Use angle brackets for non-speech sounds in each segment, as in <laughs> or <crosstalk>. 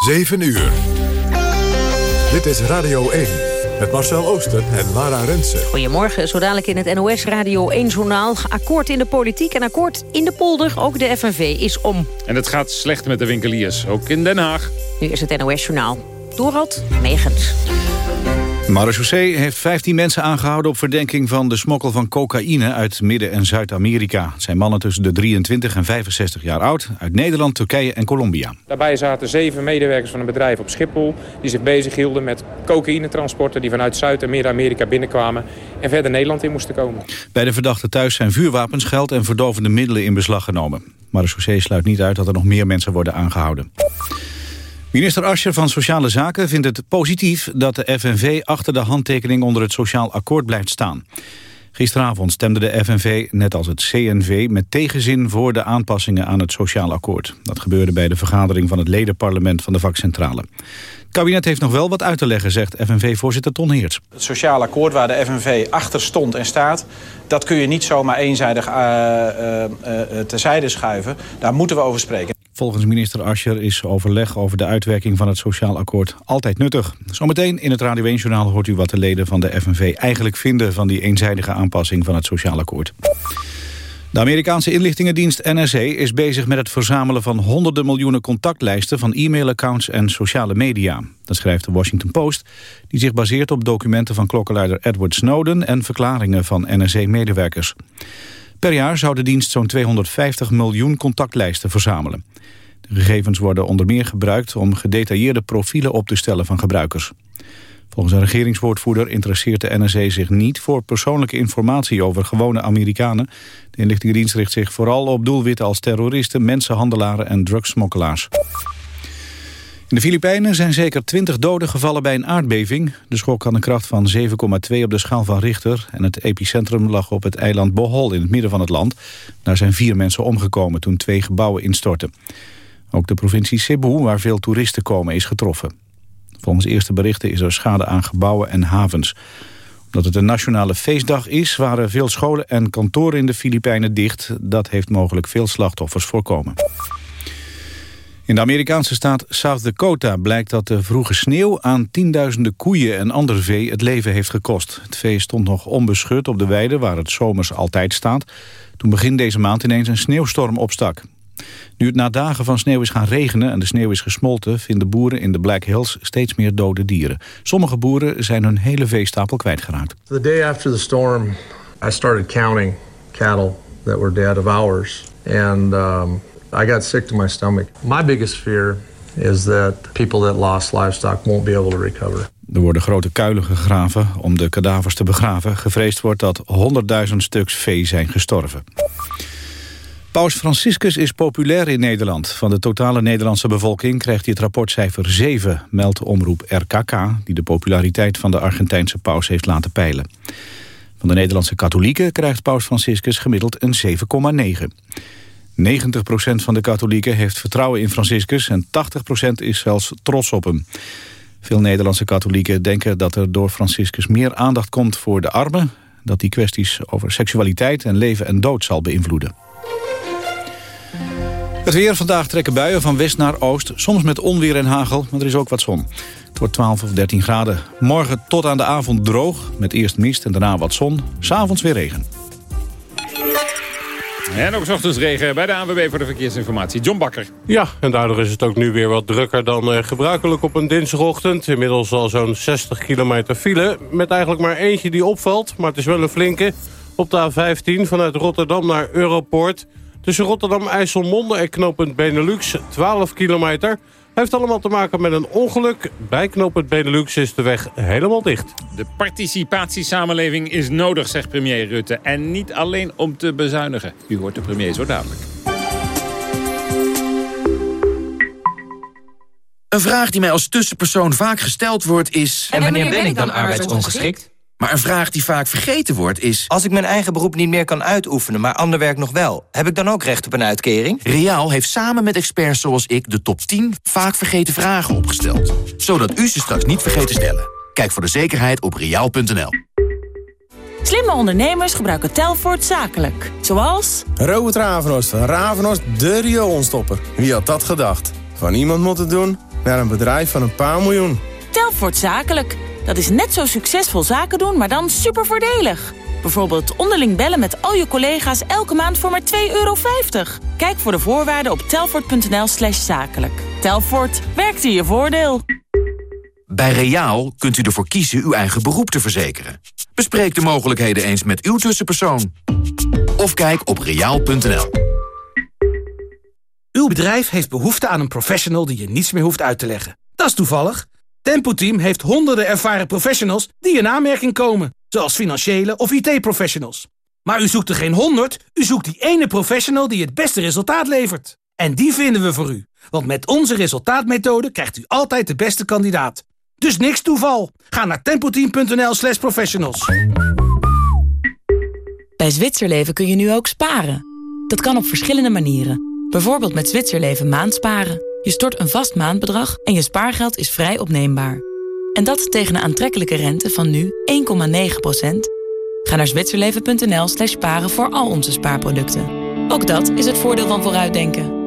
7 uur. Dit is Radio 1 met Marcel Oosten en Lara Rensen. Goedemorgen, zo dadelijk in het NOS Radio 1-journaal. Akkoord in de politiek en akkoord in de polder. Ook de FNV is om. En het gaat slecht met de winkeliers, ook in Den Haag. Nu is het NOS-journaal. Dorald Megens. Marechaussee heeft 15 mensen aangehouden op verdenking van de smokkel van cocaïne uit Midden- en Zuid-Amerika. Het zijn mannen tussen de 23 en 65 jaar oud uit Nederland, Turkije en Colombia. Daarbij zaten zeven medewerkers van een bedrijf op Schiphol die zich bezighielden met cocaïnetransporten die vanuit Zuid- en Midden-Amerika binnenkwamen en verder Nederland in moesten komen. Bij de verdachte thuis zijn vuurwapens, geld en verdovende middelen in beslag genomen. Marechaussee sluit niet uit dat er nog meer mensen worden aangehouden. Minister Ascher van Sociale Zaken vindt het positief dat de FNV achter de handtekening onder het sociaal akkoord blijft staan. Gisteravond stemde de FNV, net als het CNV, met tegenzin voor de aanpassingen aan het sociaal akkoord. Dat gebeurde bij de vergadering van het ledenparlement van de vakcentrale. Het kabinet heeft nog wel wat uit te leggen, zegt FNV-voorzitter Ton Heerts. Het sociaal akkoord waar de FNV achter stond en staat... dat kun je niet zomaar eenzijdig uh, uh, uh, terzijde schuiven. Daar moeten we over spreken. Volgens minister Ascher is overleg over de uitwerking van het sociaal akkoord altijd nuttig. Zometeen in het Radio 1-journaal hoort u wat de leden van de FNV eigenlijk vinden... van die eenzijdige aanpassing van het sociaal akkoord. De Amerikaanse inlichtingendienst NSA is bezig met het verzamelen van honderden miljoenen contactlijsten van e-mailaccounts en sociale media. Dat schrijft de Washington Post, die zich baseert op documenten van klokkenluider Edward Snowden en verklaringen van NSA-medewerkers. Per jaar zou de dienst zo'n 250 miljoen contactlijsten verzamelen. De gegevens worden onder meer gebruikt om gedetailleerde profielen op te stellen van gebruikers. Volgens een regeringswoordvoerder interesseert de NSA zich niet voor persoonlijke informatie over gewone Amerikanen. De inlichtingendienst richt zich vooral op doelwitten als terroristen, mensenhandelaren en drugsmokkelaars. In de Filipijnen zijn zeker 20 doden gevallen bij een aardbeving. De schok had een kracht van 7,2 op de schaal van Richter... en het epicentrum lag op het eiland Bohol in het midden van het land. Daar zijn vier mensen omgekomen toen twee gebouwen instortten. Ook de provincie Cebu, waar veel toeristen komen, is getroffen. Volgens eerste berichten is er schade aan gebouwen en havens. Omdat het een nationale feestdag is, waren veel scholen en kantoren in de Filipijnen dicht. Dat heeft mogelijk veel slachtoffers voorkomen. In de Amerikaanse staat South Dakota blijkt dat de vroege sneeuw aan tienduizenden koeien en ander vee het leven heeft gekost. Het vee stond nog onbeschut op de weide waar het zomers altijd staat. Toen begin deze maand ineens een sneeuwstorm opstak. Nu het na dagen van sneeuw is gaan regenen en de sneeuw is gesmolten... vinden boeren in de Black Hills steeds meer dode dieren. Sommige boeren zijn hun hele veestapel kwijtgeraakt. The day after the storm, I started counting cattle that were dead of ours. And um, I got sick to my stomach. My biggest fear is that people that lost livestock won't be able to recover. Er worden grote kuilen gegraven om de kadavers te begraven. Gevreesd wordt dat 100.000 stuks vee zijn gestorven. Paus Franciscus is populair in Nederland. Van de totale Nederlandse bevolking krijgt hij het rapportcijfer 7, meldt omroep RKK, die de populariteit van de Argentijnse paus heeft laten peilen. Van de Nederlandse katholieken krijgt paus Franciscus gemiddeld een 7,9. 90% van de katholieken heeft vertrouwen in Franciscus en 80% is zelfs trots op hem. Veel Nederlandse katholieken denken dat er door Franciscus meer aandacht komt voor de armen, dat die kwesties over seksualiteit en leven en dood zal beïnvloeden. Het weer vandaag trekken buien van west naar oost. Soms met onweer en hagel, maar er is ook wat zon. Het wordt 12 of 13 graden. Morgen tot aan de avond droog, met eerst mist en daarna wat zon. S'avonds weer regen. En ook ochtends regen bij de ANWB voor de verkeersinformatie. John Bakker. Ja, en daardoor is het ook nu weer wat drukker dan uh, gebruikelijk op een dinsdagochtend. Inmiddels al zo'n 60 kilometer file. Met eigenlijk maar eentje die opvalt, maar het is wel een flinke. Op de A15 vanuit Rotterdam naar Europoort... Tussen Rotterdam, IJsselmonde en knooppunt Benelux, 12 kilometer. Heeft allemaal te maken met een ongeluk. Bij knooppunt Benelux is de weg helemaal dicht. De participatiesamenleving is nodig, zegt premier Rutte. En niet alleen om te bezuinigen. U hoort de premier zo dadelijk. Een vraag die mij als tussenpersoon vaak gesteld wordt is... En wanneer ben ik dan arbeidsongeschikt? Maar een vraag die vaak vergeten wordt is... Als ik mijn eigen beroep niet meer kan uitoefenen, maar ander werk nog wel... heb ik dan ook recht op een uitkering? Riaal heeft samen met experts zoals ik de top 10 vaak vergeten vragen opgesteld. Zodat u ze straks niet vergeet te stellen. Kijk voor de zekerheid op riaal.nl. Slimme ondernemers gebruiken Telfort zakelijk. Zoals... Robert Ravenost van Ravenost de rioolstopper. Wie had dat gedacht? Van iemand moet het doen naar een bedrijf van een paar miljoen. Telfort Zakelijk. Dat is net zo succesvol zaken doen, maar dan super voordelig. Bijvoorbeeld onderling bellen met al je collega's elke maand voor maar 2,50 euro. Kijk voor de voorwaarden op telfort.nl slash zakelijk. Telfort, werkt in je voordeel. Bij Reaal kunt u ervoor kiezen uw eigen beroep te verzekeren. Bespreek de mogelijkheden eens met uw tussenpersoon. Of kijk op reaal.nl. Uw bedrijf heeft behoefte aan een professional die je niets meer hoeft uit te leggen. Dat is toevallig. Tempo Team heeft honderden ervaren professionals die in aanmerking komen. Zoals financiële of IT-professionals. Maar u zoekt er geen honderd, u zoekt die ene professional die het beste resultaat levert. En die vinden we voor u. Want met onze resultaatmethode krijgt u altijd de beste kandidaat. Dus niks toeval. Ga naar tempoteam.nl slash professionals. Bij Zwitserleven kun je nu ook sparen. Dat kan op verschillende manieren. Bijvoorbeeld met Zwitserleven maandsparen. Je stort een vast maandbedrag en je spaargeld is vrij opneembaar. En dat tegen een aantrekkelijke rente van nu 1,9%. Ga naar zwitserleven.nl slash sparen voor al onze spaarproducten. Ook dat is het voordeel van vooruitdenken.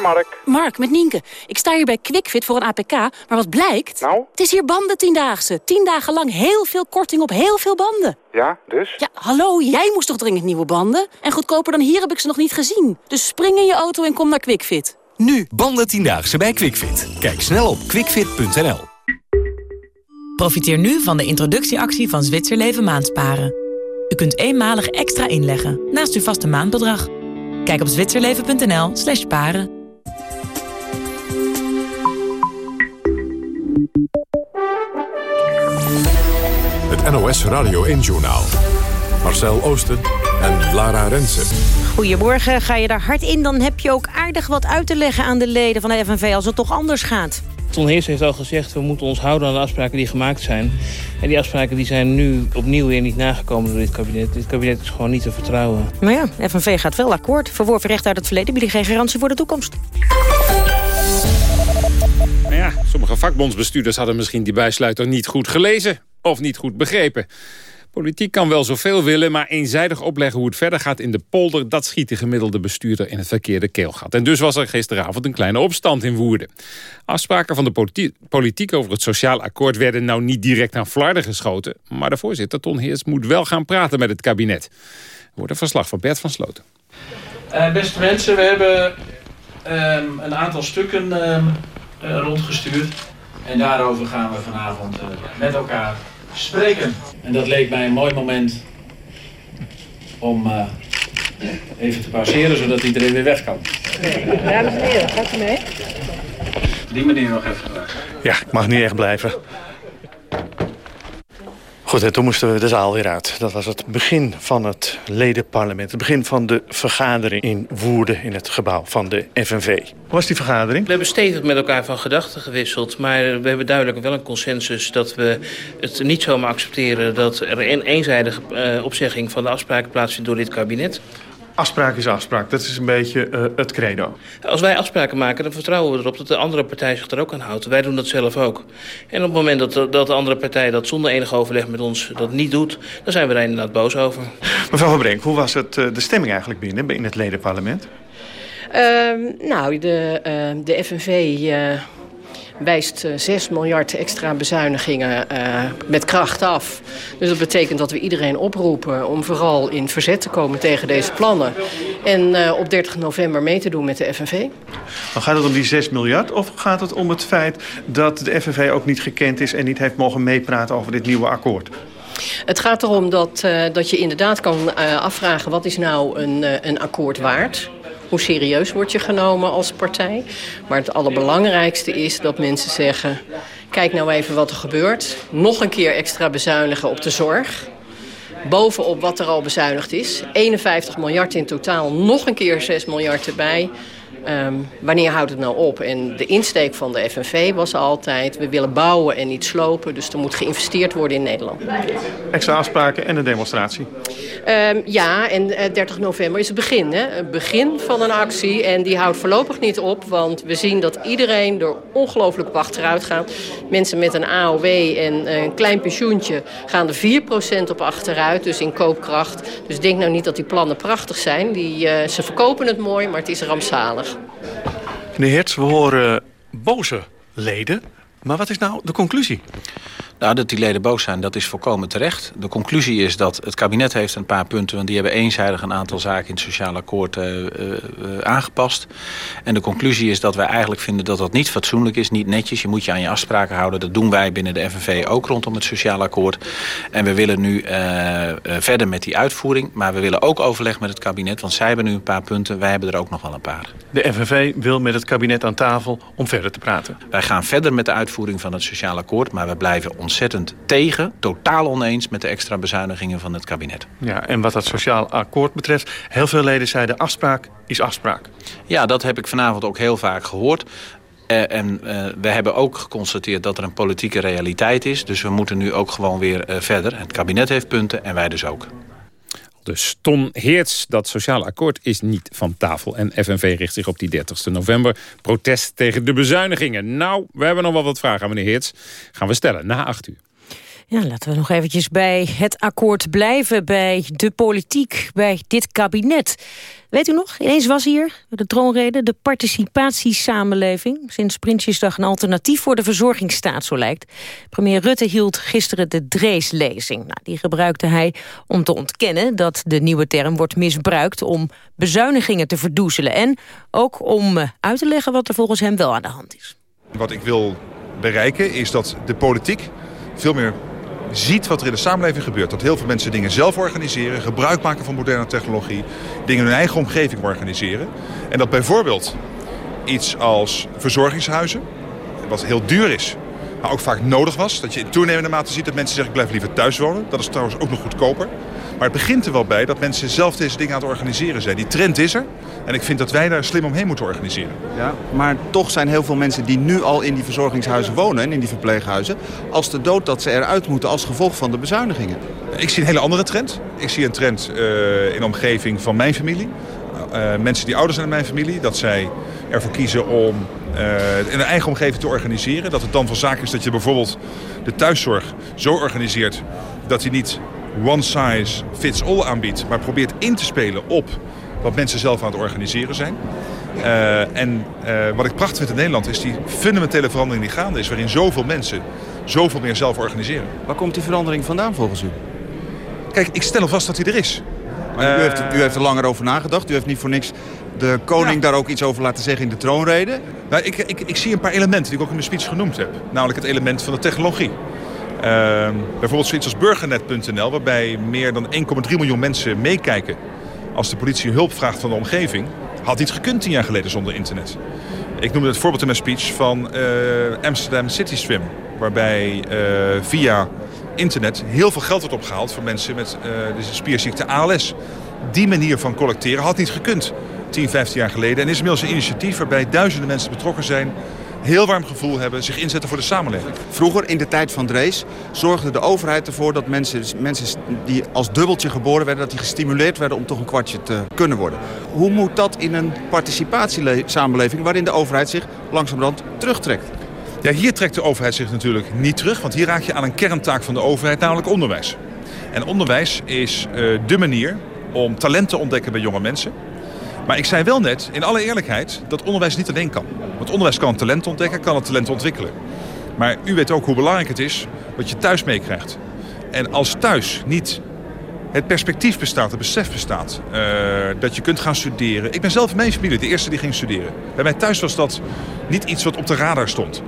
Mark. Mark, met Nienke. Ik sta hier bij QuickFit voor een APK, maar wat blijkt? Nou? Het is hier bandentiendaagse. Tien dagen lang heel veel korting op heel veel banden. Ja, dus? Ja, hallo, jij moest toch dringend nieuwe banden? En goedkoper dan hier heb ik ze nog niet gezien. Dus spring in je auto en kom naar QuickFit. Nu, banden tiendaagse bij QuickFit. Kijk snel op quickfit.nl. Profiteer nu van de introductieactie van Zwitserleven maandsparen. U kunt eenmalig extra inleggen naast uw vaste maandbedrag. Kijk op zwitserleven.nl slash sparen. Het NOS Radio 1-journaal. Marcel Oosten en Lara Rensen. Goedemorgen, ga je daar hard in... dan heb je ook aardig wat uit te leggen aan de leden van de FNV... als het toch anders gaat. Ton Heers heeft al gezegd, we moeten ons houden aan de afspraken die gemaakt zijn. En die afspraken die zijn nu opnieuw weer niet nagekomen door dit kabinet. Dit kabinet is gewoon niet te vertrouwen. Maar ja, FNV gaat wel akkoord. Verworven recht uit het verleden bieden geen garantie voor de toekomst. Nou ja, sommige vakbondsbestuurders hadden misschien die bijsluiter niet goed gelezen. Of niet goed begrepen. Politiek kan wel zoveel willen, maar eenzijdig opleggen hoe het verder gaat in de polder... dat schiet de gemiddelde bestuurder in het verkeerde keelgat. En dus was er gisteravond een kleine opstand in Woerden. Afspraken van de politiek over het sociaal akkoord... werden nou niet direct aan flarden geschoten... maar de voorzitter Ton Heers moet wel gaan praten met het kabinet. Wordt een verslag van Bert van Sloten. Uh, beste mensen, we hebben um, een aantal stukken uh, rondgestuurd. En daarover gaan we vanavond uh, met elkaar spreken. En dat leek mij een mooi moment om uh, even te pauzeren, zodat iedereen weer weg kan. Dames en heren, gaat u mee? Die meneer nog even. Ja, ik mag niet echt blijven. Goed, en toen moesten we de zaal weer uit. Dat was het begin van het ledenparlement. Het begin van de vergadering in Woerden in het gebouw van de FNV. Hoe was die vergadering? We hebben stevig met elkaar van gedachten gewisseld. Maar we hebben duidelijk wel een consensus dat we het niet zomaar accepteren... dat er een eenzijdige uh, opzegging van de afspraken plaatsvindt door dit kabinet. Afspraak is afspraak. Dat is een beetje uh, het credo. Als wij afspraken maken, dan vertrouwen we erop dat de andere partij zich er ook aan houdt. Wij doen dat zelf ook. En op het moment dat de, dat de andere partij dat zonder enig overleg met ons dat niet doet... dan zijn we daar inderdaad boos over. Mevrouw Van Brink, hoe was het, uh, de stemming eigenlijk binnen in het ledenparlement? Uh, nou, de, de FNV wijst 6 miljard extra bezuinigingen uh, met kracht af. Dus dat betekent dat we iedereen oproepen om vooral in verzet te komen tegen deze plannen. En uh, op 30 november mee te doen met de FNV. Maar gaat het om die 6 miljard of gaat het om het feit dat de FNV ook niet gekend is... en niet heeft mogen meepraten over dit nieuwe akkoord? Het gaat erom dat, uh, dat je inderdaad kan uh, afvragen... wat is nou een, uh, een akkoord waard? Hoe serieus word je genomen als partij? Maar het allerbelangrijkste is dat mensen zeggen... kijk nou even wat er gebeurt. Nog een keer extra bezuinigen op de zorg. Bovenop wat er al bezuinigd is. 51 miljard in totaal. Nog een keer 6 miljard erbij. Um, wanneer houdt het nou op? En de insteek van de FNV was altijd... we willen bouwen en niet slopen, dus er moet geïnvesteerd worden in Nederland. Extra afspraken en een demonstratie? Um, ja, en uh, 30 november is het begin. Hè? Het begin van een actie en die houdt voorlopig niet op... want we zien dat iedereen er ongelooflijk op achteruit gaat. Mensen met een AOW en uh, een klein pensioentje gaan er 4% op achteruit, dus in koopkracht. Dus denk nou niet dat die plannen prachtig zijn. Die, uh, ze verkopen het mooi, maar het is rampzalig. Meneer Hertz, we horen boze leden. Maar wat is nou de conclusie? Nou, dat die leden boos zijn, dat is volkomen terecht. De conclusie is dat het kabinet heeft een paar punten... want die hebben eenzijdig een aantal zaken in het sociaal akkoord uh, uh, aangepast. En de conclusie is dat wij eigenlijk vinden dat dat niet fatsoenlijk is, niet netjes. Je moet je aan je afspraken houden. Dat doen wij binnen de FNV ook rondom het sociaal akkoord. En we willen nu verder met die uitvoering. Maar we willen ook overleg met het kabinet, want zij hebben nu een paar punten. Wij hebben er ook nog wel een paar. De FNV wil met het kabinet aan tafel om verder te praten. Wij gaan verder met de uitvoering van het sociaal akkoord, maar we blijven ontzettend tegen, totaal oneens met de extra bezuinigingen van het kabinet. Ja, en wat dat sociaal akkoord betreft, heel veel leden zeiden afspraak is afspraak. Ja, dat heb ik vanavond ook heel vaak gehoord. Uh, en uh, we hebben ook geconstateerd dat er een politieke realiteit is. Dus we moeten nu ook gewoon weer uh, verder. Het kabinet heeft punten en wij dus ook. Dus Ton Heerts, dat sociale akkoord is niet van tafel. En FNV richt zich op die 30 november. Protest tegen de bezuinigingen. Nou, we hebben nog wel wat vragen aan meneer Heerts. Gaan we stellen na acht uur. Ja, laten we nog eventjes bij het akkoord blijven, bij de politiek, bij dit kabinet. Weet u nog, ineens was hier, de troonrede, de participatiesamenleving. Sinds Prinsjesdag een alternatief voor de verzorgingsstaat, zo lijkt. Premier Rutte hield gisteren de Dreeslezing. Nou, die gebruikte hij om te ontkennen dat de nieuwe term wordt misbruikt... om bezuinigingen te verdoezelen en ook om eh, uit te leggen wat er volgens hem wel aan de hand is. Wat ik wil bereiken is dat de politiek veel meer ziet wat er in de samenleving gebeurt. Dat heel veel mensen dingen zelf organiseren, gebruik maken van moderne technologie, dingen in hun eigen omgeving organiseren. En dat bijvoorbeeld iets als verzorgingshuizen, wat heel duur is, maar ook vaak nodig was. Dat je in toenemende mate ziet dat mensen zeggen ik blijf liever thuis wonen. Dat is trouwens ook nog goedkoper. Maar het begint er wel bij dat mensen zelf deze dingen aan het organiseren zijn. Die trend is er. En ik vind dat wij daar slim omheen moeten organiseren. Ja, maar toch zijn heel veel mensen die nu al in die verzorgingshuizen wonen... en in die verpleeghuizen, als de dood dat ze eruit moeten als gevolg van de bezuinigingen. Ik zie een hele andere trend. Ik zie een trend uh, in de omgeving van mijn familie. Uh, mensen die ouder zijn in mijn familie. Dat zij ervoor kiezen om uh, in hun eigen omgeving te organiseren. Dat het dan van zaak is dat je bijvoorbeeld de thuiszorg zo organiseert... dat hij niet one size fits all aanbiedt... maar probeert in te spelen op wat mensen zelf aan het organiseren zijn. Uh, en uh, wat ik prachtig vind in Nederland is die fundamentele verandering die gaande is... waarin zoveel mensen zoveel meer zelf organiseren. Waar komt die verandering vandaan volgens u? Kijk, ik stel vast dat die er is. Maar u, heeft, u heeft er langer over nagedacht. U heeft niet voor niks de koning ja. daar ook iets over laten zeggen in de troonrede. Nou, ik, ik, ik zie een paar elementen die ik ook in mijn speech genoemd heb. Namelijk het element van de technologie. Uh, bijvoorbeeld zoiets als burgernet.nl... waarbij meer dan 1,3 miljoen mensen meekijken... als de politie hulp vraagt van de omgeving... had niet gekund tien jaar geleden zonder internet. Ik noemde het voorbeeld in mijn speech van uh, Amsterdam City Swim... waarbij uh, via internet heel veel geld wordt opgehaald... voor mensen met uh, de spierziekte ALS. Die manier van collecteren had niet gekund 10, 15 jaar geleden. En is inmiddels een initiatief waarbij duizenden mensen betrokken zijn heel warm gevoel hebben, zich inzetten voor de samenleving. Vroeger, in de tijd van Drees, zorgde de overheid ervoor dat mensen, mensen die als dubbeltje geboren werden... dat die gestimuleerd werden om toch een kwartje te kunnen worden. Hoe moet dat in een participatiesamenleving waarin de overheid zich langzamerhand terugtrekt? Ja, hier trekt de overheid zich natuurlijk niet terug, want hier raak je aan een kerntaak van de overheid, namelijk onderwijs. En onderwijs is uh, de manier om talent te ontdekken bij jonge mensen. Maar ik zei wel net, in alle eerlijkheid, dat onderwijs niet alleen kan. Want onderwijs kan talent ontdekken, kan het talent ontwikkelen. Maar u weet ook hoe belangrijk het is wat je thuis meekrijgt. En als thuis niet het perspectief bestaat, het besef bestaat... Uh, dat je kunt gaan studeren. Ik ben zelf in mijn familie de eerste die ging studeren. Bij mij thuis was dat niet iets wat op de radar stond.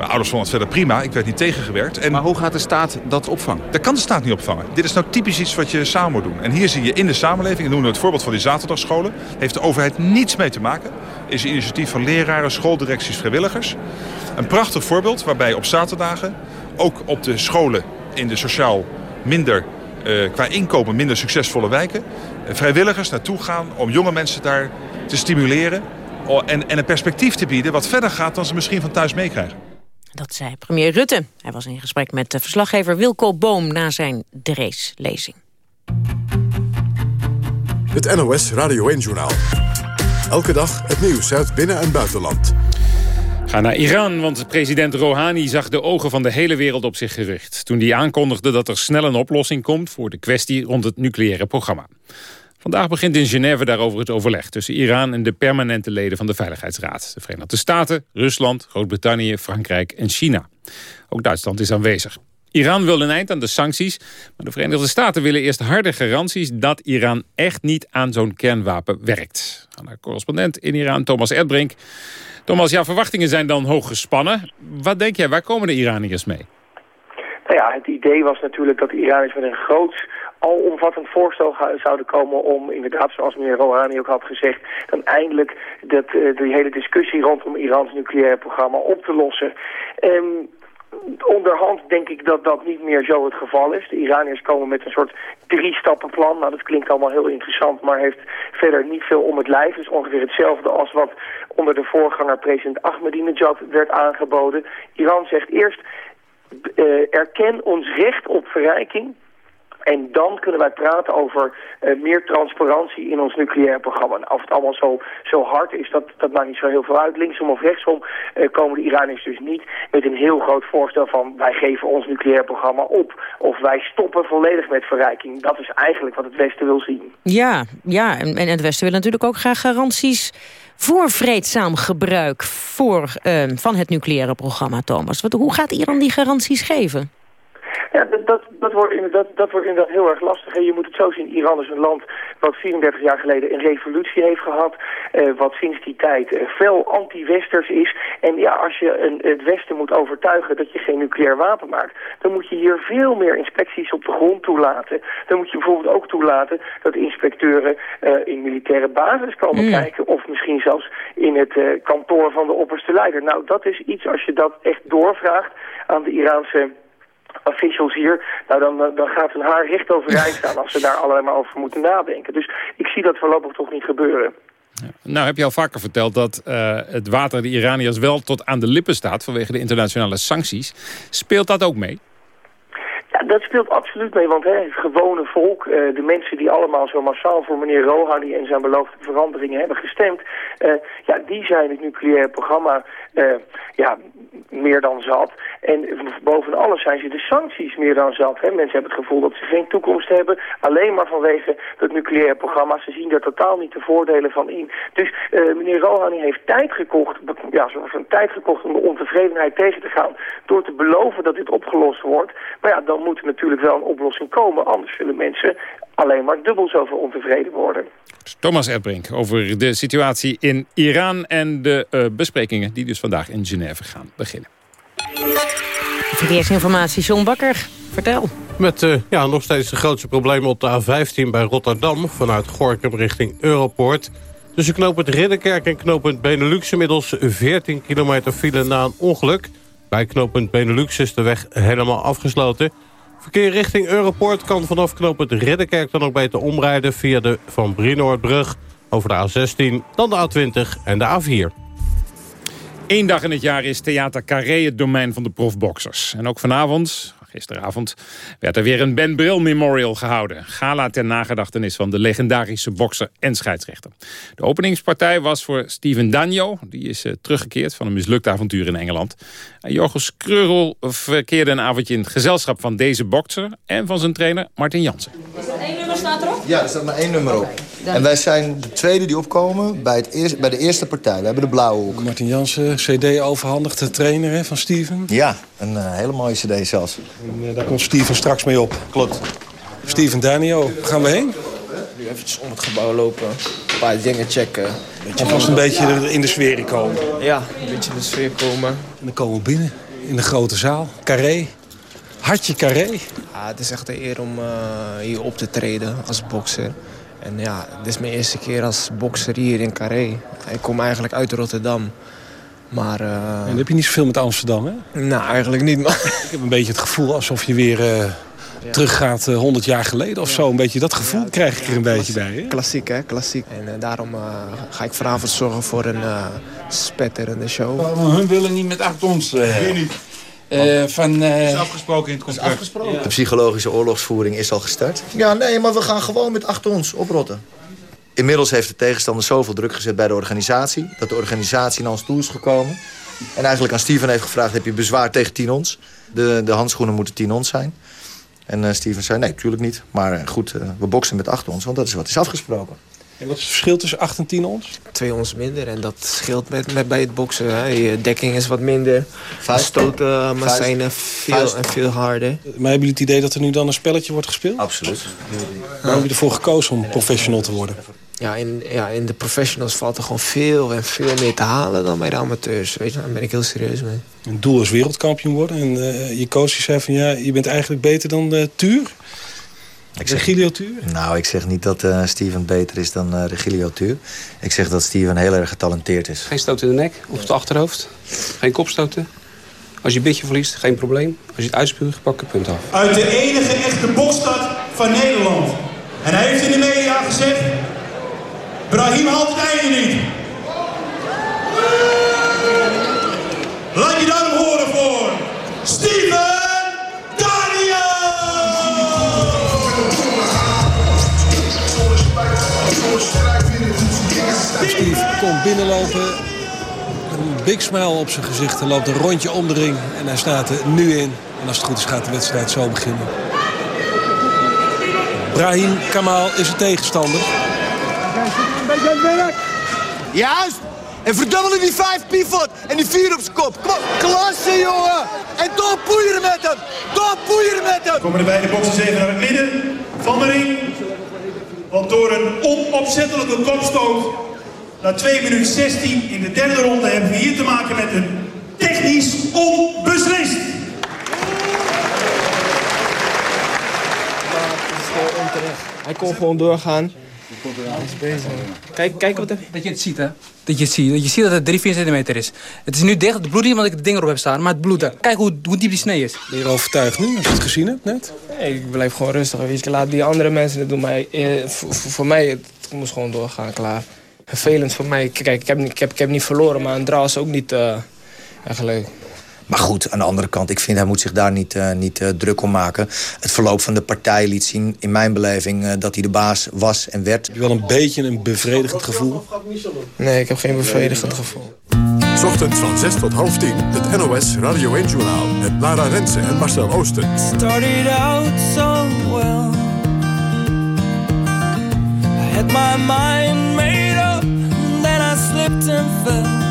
Mijn ouders vonden het verder prima, ik werd niet tegengewerkt. En maar hoe gaat de staat dat opvangen? Dat kan de staat niet opvangen. Dit is nou typisch iets wat je samen moet doen. En hier zie je in de samenleving, en noemen we het voorbeeld van die zaterdagscholen... heeft de overheid niets mee te maken. Is een initiatief van leraren, schooldirecties, vrijwilligers. Een prachtig voorbeeld waarbij op zaterdagen, ook op de scholen in de sociaal minder... Uh, qua inkomen minder succesvolle wijken... Uh, vrijwilligers naartoe gaan om jonge mensen daar te stimuleren... En, en een perspectief te bieden wat verder gaat dan ze misschien van thuis meekrijgen. Dat zei premier Rutte. Hij was in gesprek met de verslaggever Wilco Boom na zijn Drees-lezing. Het NOS Radio 1-journaal. Elke dag het nieuws uit binnen- en buitenland. Ga naar Iran, want president Rouhani zag de ogen van de hele wereld op zich gericht... toen hij aankondigde dat er snel een oplossing komt voor de kwestie rond het nucleaire programma. Vandaag begint in Genève daarover het overleg tussen Iran en de permanente leden van de Veiligheidsraad. De Verenigde Staten, Rusland, Groot-Brittannië, Frankrijk en China. Ook Duitsland is aanwezig. Iran wil een eind aan de sancties, maar de Verenigde Staten willen eerst harde garanties dat Iran echt niet aan zo'n kernwapen werkt. Aan haar correspondent in Iran, Thomas Erdbrink. Thomas, jouw verwachtingen zijn dan hoog gespannen. Wat denk jij, waar komen de Iraniërs mee? Nou ja, het idee was natuurlijk dat de Iraniërs met een groot alomvattend voorstel zouden komen om inderdaad, zoals meneer Rouhani ook had gezegd, dan eindelijk dat, uh, die hele discussie rondom Irans nucleaire programma op te lossen. Um, onderhand denk ik dat dat niet meer zo het geval is. De Iraniërs komen met een soort drie-stappenplan. Nou, dat klinkt allemaal heel interessant, maar heeft verder niet veel om het lijf. Is ongeveer hetzelfde als wat onder de voorganger president Ahmadinejad werd aangeboden. Iran zegt eerst, uh, erken ons recht op verrijking en dan kunnen wij praten over uh, meer transparantie in ons nucleair programma. En of het allemaal zo, zo hard is, dat, dat maakt niet zo heel veel uit. Linksom of rechtsom uh, komen de Iraniërs dus niet met een heel groot voorstel van... wij geven ons nucleair programma op. Of wij stoppen volledig met verrijking. Dat is eigenlijk wat het Westen wil zien. Ja, ja en, en het Westen wil natuurlijk ook graag garanties voor vreedzaam gebruik voor, uh, van het nucleaire programma, Thomas. Hoe gaat Iran die garanties geven? Ja, dat, dat, dat, wordt inderdaad, dat wordt inderdaad heel erg lastig. En je moet het zo zien, Iran is een land wat 34 jaar geleden een revolutie heeft gehad. Uh, wat sinds die tijd uh, veel anti-westers is. En ja, als je een, het Westen moet overtuigen dat je geen nucleair wapen maakt... dan moet je hier veel meer inspecties op de grond toelaten. Dan moet je bijvoorbeeld ook toelaten dat inspecteuren uh, in militaire basis komen mm. kijken... of misschien zelfs in het kantoor van de opperste leider. Nou, dat is iets als je dat echt doorvraagt aan de Iraanse officials hier, nou dan, dan gaat hun haar recht overeind staan als ze daar alleen maar over moeten nadenken. Dus ik zie dat voorlopig toch niet gebeuren. Nou heb je al vaker verteld dat uh, het water de Iraniërs wel tot aan de lippen staat vanwege de internationale sancties. Speelt dat ook mee? Ja, dat speelt absoluut mee, want hè, het gewone volk, uh, de mensen die allemaal zo massaal voor meneer Rouhani en zijn beloofde veranderingen hebben gestemd, uh, ja, die zijn het nucleaire programma uh, ja, meer dan zat. En boven alles zijn ze de sancties meer dan zat. Hè. Mensen hebben het gevoel dat ze geen toekomst hebben, alleen maar vanwege het nucleaire programma. Ze zien er totaal niet de voordelen van in. Dus meneer Rouhani heeft tijd gekocht, ja, zoals een tijd gekocht om de ontevredenheid tegen te gaan, door te beloven dat dit opgelost wordt. Maar ja, dan moet er natuurlijk wel een oplossing komen. Anders zullen mensen alleen maar dubbel zoveel ontevreden worden. Thomas Erdbrink over de situatie in Iran en de uh, besprekingen die dus vandaag in Genève gaan beginnen. Verkeersinformatie, John Bakker. Vertel. Met uh, ja, nog steeds de grootste problemen op de A15 bij Rotterdam... vanuit Gorkum richting Europoort. Tussen knooppunt Ridderkerk en knooppunt Benelux... inmiddels 14 kilometer file na een ongeluk. Bij knooppunt Benelux is de weg helemaal afgesloten... Verkeer richting Europoort kan vanaf knooppunt Ridderkerk dan ook beter omrijden... via de Van Brienoordbrug over de A16, dan de A20 en de A4. Eén dag in het jaar is Theater Carré het domein van de profboxers. En ook vanavond, gisteravond, werd er weer een Ben Bril Memorial gehouden. Gala ter nagedachtenis van de legendarische bokser en scheidsrechter. De openingspartij was voor Steven Danjo. Die is uh, teruggekeerd van een mislukt avontuur in Engeland. En Jorgos Kreurel verkeerde een avondje in het gezelschap van deze bokser... en van zijn trainer Martin Jansen. Is er één nummer staat erop? Ja, er staat maar één nummer op. En wij zijn de tweede die opkomen bij, het eerst, bij de eerste partij. We hebben de blauwe hoek. Martin Jansen, cd overhandigd, de trainer hè, van Steven. Ja, een uh, hele mooie cd zelfs. En, uh, daar komt Steven straks mee op. Klopt. Steven Danio, gaan we heen? Nu eventjes om het gebouw lopen, een paar dingen checken. Beetje vast een beetje in de sfeer komen. Ja, een beetje in de sfeer komen. En dan komen we binnen, in de grote zaal. Carré. Hartje Carré. Ja, het is echt een eer om uh, hier op te treden als bokser. En ja, dit is mijn eerste keer als bokser hier in Carré. Ik kom eigenlijk uit Rotterdam. Maar, uh... En dan heb je niet zoveel met Amsterdam, hè? Nou, eigenlijk niet. Maar... <laughs> Ik heb een beetje het gevoel alsof je weer uh, ja. teruggaat uh, 100 jaar geleden of ja. zo. Een beetje dat gevoel ja, krijg ik er een beetje bij. Hè? Klassiek, hè? Klassiek. En daarom ga ik vanavond zorgen voor een spetterende show. Hun willen niet met acht ons. Wie niet? Uh, van, uh, is afgesproken in het contract. Afgesproken. Ja. De psychologische oorlogsvoering is al gestart. Ja, nee, maar we gaan gewoon met achter ons oprotten. Inmiddels heeft de tegenstander zoveel druk gezet bij de organisatie... dat de organisatie naar ons toe is gekomen. En eigenlijk aan Steven heeft gevraagd... heb je bezwaar tegen 10 ons? De, de handschoenen moeten 10 ons zijn. En uh, Steven zei, nee, natuurlijk niet. Maar goed, we boksen met 8 ons, want dat is wat is afgesproken. En wat is het verschil tussen 8 en 10 ons? 2 ons minder en dat scheelt met, met bij het boksen. Hè. Je dekking is wat minder. Vijf. Stoten uh, maar zijn veel en veel harder. Maar hebben jullie het idee dat er nu dan een spelletje wordt gespeeld? Absoluut. Waarom heb je ervoor gekozen om professional te worden? Ja in, ja, in de professionals valt er gewoon veel en veel meer te halen dan bij de amateurs. Weet je, daar ben ik heel serieus mee. Een doel is wereldkampioen worden. En uh, je coach zei van ja, je bent eigenlijk beter dan uh, Tuur. Ik zeg, Regilio Tuur? Nou, ik zeg niet dat uh, Steven beter is dan uh, Regilio Tuur. Ik zeg dat Steven heel erg getalenteerd is. Geen stoot in de nek of het achterhoofd. Geen kopstoten. Als je een beetje verliest, geen probleem. Als je het uitspuugt, pak je punt af. Uit de enige echte bokstad van Nederland. En hij heeft in de media gezegd... Brahim haalt het einde niet. Laat je dan horen komt binnenlopen. Een big smile op zijn gezicht. Hij loopt een rondje om de ring. En hij staat er nu in. En als het goed is gaat de wedstrijd zo beginnen. Brahim Kamal is een tegenstander. Juist! En verdubbelen die vijf pivot en die vier op zijn kop. Kom op, klasse jongen! En doorpoeieren met hem! Doorpoeieren met hem! Komen de beide boxers even naar het midden van de ring. Want door een onopzettelijke kopstoot na 2 minuten 16 in de derde ronde hebben we hier te maken met een technisch onbeslist. Maar het is gewoon onterecht. Hij kon gewoon doorgaan. Kijk, kijk wat er... Dat je het ziet, hè? Dat je het ziet. Dat je ziet dat het 3, 4 centimeter is. Het is nu dicht, het bloedt niet omdat ik het ding erop heb staan, maar het bloedt. Kijk hoe, hoe diep die snee is. Ben je er overtuigd nu, als je het gezien hebt net? Nee, ik blijf gewoon rustig. Laat die andere mensen het doen. Maar eh, voor, voor, mij, het moest gewoon doorgaan, klaar. Vervelend voor mij. Kijk, ik heb, ik heb, ik heb niet verloren, maar een draw is ook niet uh, echt leuk. Maar goed, aan de andere kant, ik vind hij moet zich daar niet, uh, niet uh, druk om maken. Het verloop van de partij liet zien, in mijn beleving, uh, dat hij de baas was en werd. Heb je wel een beetje een bevredigend gevoel? Nee, ik heb geen bevredigend gevoel. Ochtends van 6 tot half 10, het NOS Radio 1 Journaal. Met Lara Rensen en Marcel Oosten. Started out so well. I had my mind made kept and fell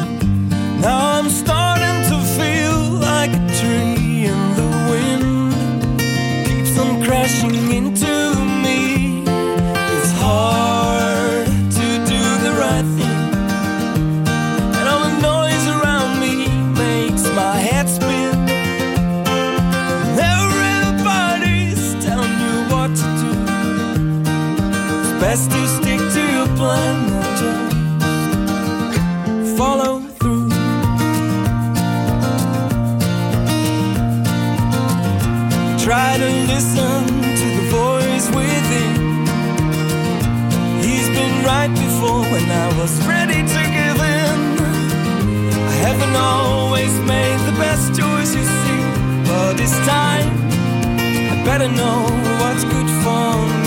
listen to the voice within. He's been right before when I was ready to give in. I haven't always made the best choice, you see, but this time I better know what's good for me.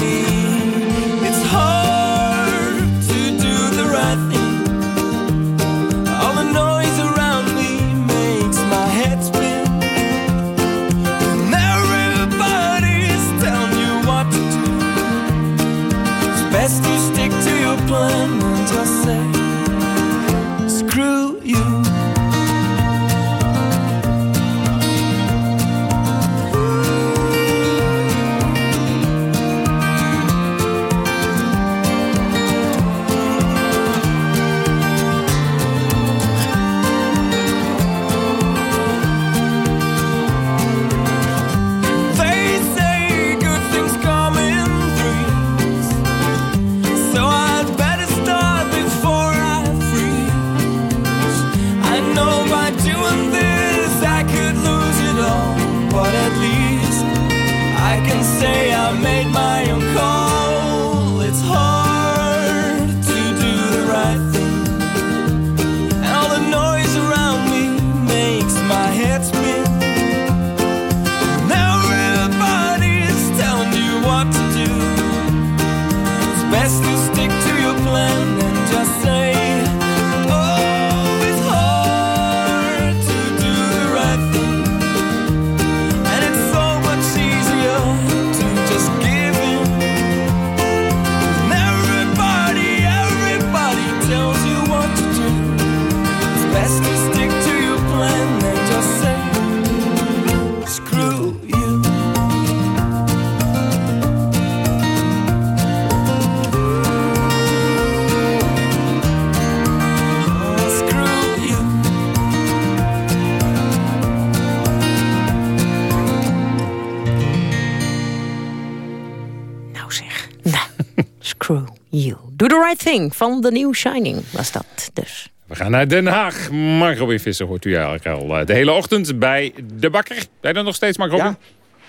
Thing van The New Shining was dat dus. We gaan naar Den Haag. Mark Robin Visser hoort u eigenlijk al eh, de hele ochtend bij de bakker. Ben je er nog steeds, Mark Robin? Ja.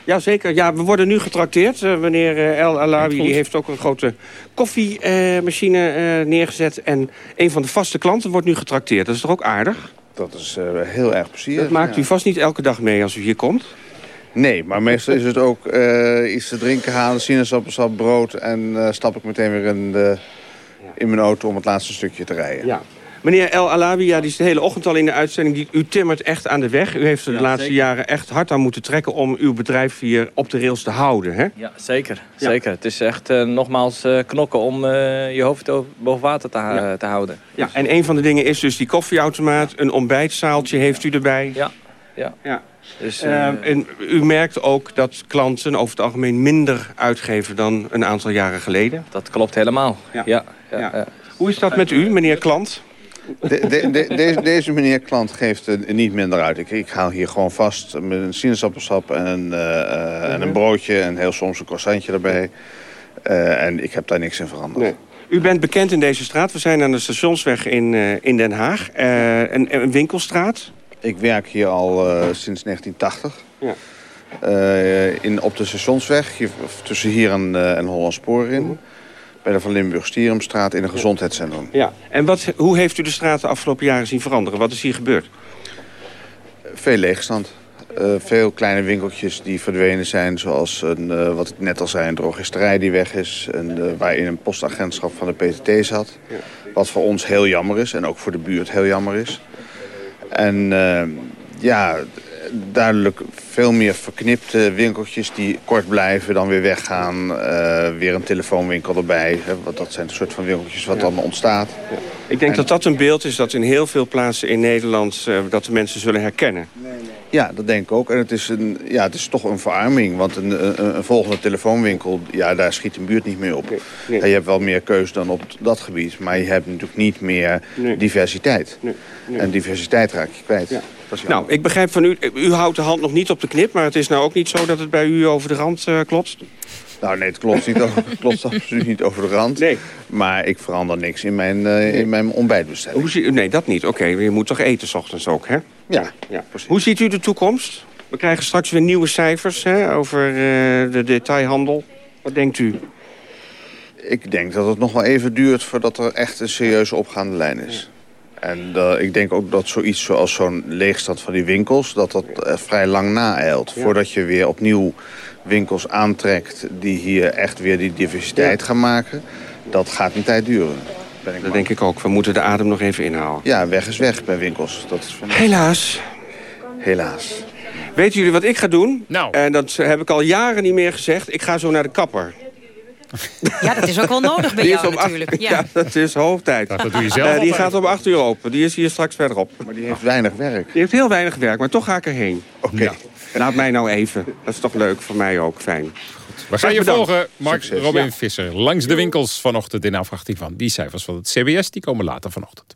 Jazeker, ja, we worden nu getrakteerd. Uh, meneer uh, El Alawi die heeft ook een grote koffiemachine uh, neergezet. En een van de vaste klanten wordt nu getrakteerd. Dat is toch ook aardig? Dat is heel erg plezierig. Dat maakt u vast niet elke dag mee als u hier komt? Nee, maar meestal is het ook iets te drinken halen, sinaasappelsap, brood... en stap ik meteen weer in, de, in mijn auto om het laatste stukje te rijden. Ja. Meneer El Alawi, ja, die is de hele ochtend al in de uitzending. Die, u timmert echt aan de weg. U heeft er de laatste jaren echt hard aan moeten trekken... om uw bedrijf hier op de rails te houden, hè? Ja, zeker. Ja. zeker. Het is echt uh, nogmaals uh, knokken om uh, je hoofd boven water te, ja. te, houden. Ja, en een van de dingen is dus die koffieautomaat. Een ontbijtzaaltje heeft u erbij. Ja, ja. ja. Dus, en u merkt ook dat klanten over het algemeen minder uitgeven... dan een aantal jaren geleden? Dat klopt helemaal, ja. Ja, Hoe is dat met u, meneer klant? De, de, de, deze, deze meneer klant geeft er niet minder uit. Ik, ik haal hier gewoon vast met een sinaasappelsap en een, uh, en een broodje... en heel soms een croissantje erbij. Uh, en ik heb daar niks in veranderd. Nee. U bent bekend in deze straat. We zijn aan de stationsweg in, in Den Haag. een, een, winkelstraat. Ik werk hier al sinds 1980. Ja. in, op de stationsweg, hier, tussen hier en, en Hollandspoor in... Bij de Van Limburg-Stierumstraat in een gezondheidscentrum. Ja, en wat, hoe heeft u de straat de afgelopen jaren zien veranderen? Wat is hier gebeurd? Veel leegstand. Uh, veel kleine winkeltjes die verdwenen zijn, zoals een, uh, wat ik net al zei, een drogisterij die weg is. En, uh, waarin een postagentschap van de PTT zat. Wat voor ons heel jammer is en ook voor de buurt heel jammer is. En ja, duidelijk veel meer verknipte winkeltjes die kort blijven, dan weer weggaan. Uh, weer een telefoonwinkel erbij. Hè, want dat zijn de soort van winkeltjes wat ja. dan ontstaat. Ja. Ik denk en... dat dat een beeld is dat in heel veel plaatsen in Nederland... Uh, dat de mensen zullen herkennen. Nee, nee. Ja, dat denk ik ook. En het is, een, ja, het is toch een verarming. Want een, een, een volgende telefoonwinkel, ja, daar schiet een buurt niet meer op. Nee, nee. Ja, je hebt wel meer keuze dan op dat gebied. Maar je hebt natuurlijk niet meer nee. diversiteit. En diversiteit raak je kwijt. Ja. Nou, ik begrijp van u, u houdt de hand nog niet op de knip... maar het is nou ook niet zo dat het bij u over de rand uh, klotst? Nou nee, het klopt, niet over, het klopt absoluut niet over de rand. Nee. Maar ik verander niks in mijn, uh, in mijn ontbijtbestelling. Hoe zie, nee, dat niet. Oké, okay, je moet toch eten s ochtends ook, hè? Ja, ja, precies. Hoe ziet u de toekomst? We krijgen straks weer nieuwe cijfers hè, over uh, de detailhandel. Wat denkt u? Ik denk dat het nog wel even duurt voordat er echt een serieuze opgaande lijn is. En uh, ik denk ook dat zoiets zoals zo'n leegstand van die winkels... dat dat uh, vrij lang naeilt. Ja. Voordat je weer opnieuw winkels aantrekt... die hier echt weer die diversiteit ja. gaan maken. Dat gaat een tijd duren. Ben ik dat denk ik ook. We moeten de adem nog even inhouden. Ja, weg is weg bij winkels. Dat is. Helaas. Helaas. Weten jullie wat ik ga doen? Nou. En dat heb ik al jaren niet meer gezegd. Ik ga zo naar de kapper. Ja, dat is ook wel nodig bij jou natuurlijk. Acht, ja. ja. dat is hoofdtijd. Dat doe je zelf uh, die gaat om acht uur open. Die is hier straks verderop. Maar die heeft weinig werk. Die heeft heel weinig werk, maar toch ga ik erheen. Oké. Okay. Ja. Laat mij nou even. Dat is toch leuk voor mij ook. Fijn. We gaan je bedankt. volgen, Mark Succes. Robin ja. Visser. Langs de winkels vanochtend in afwachting van die cijfers van het CBS. Die komen later vanochtend.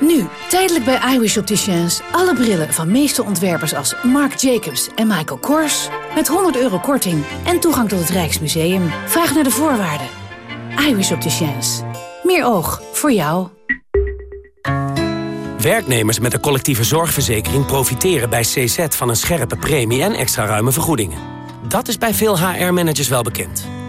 Nu, tijdelijk bij iWish Opticians. Alle brillen van meeste ontwerpers als Marc Jacobs en Michael Kors... met 100 euro korting en toegang tot het Rijksmuseum. Vraag naar de voorwaarden. iWish Opticians. Meer oog voor jou. Werknemers met een collectieve zorgverzekering profiteren bij CZ van een scherpe premie en extra ruime vergoedingen. Dat is bij veel HR-managers wel bekend.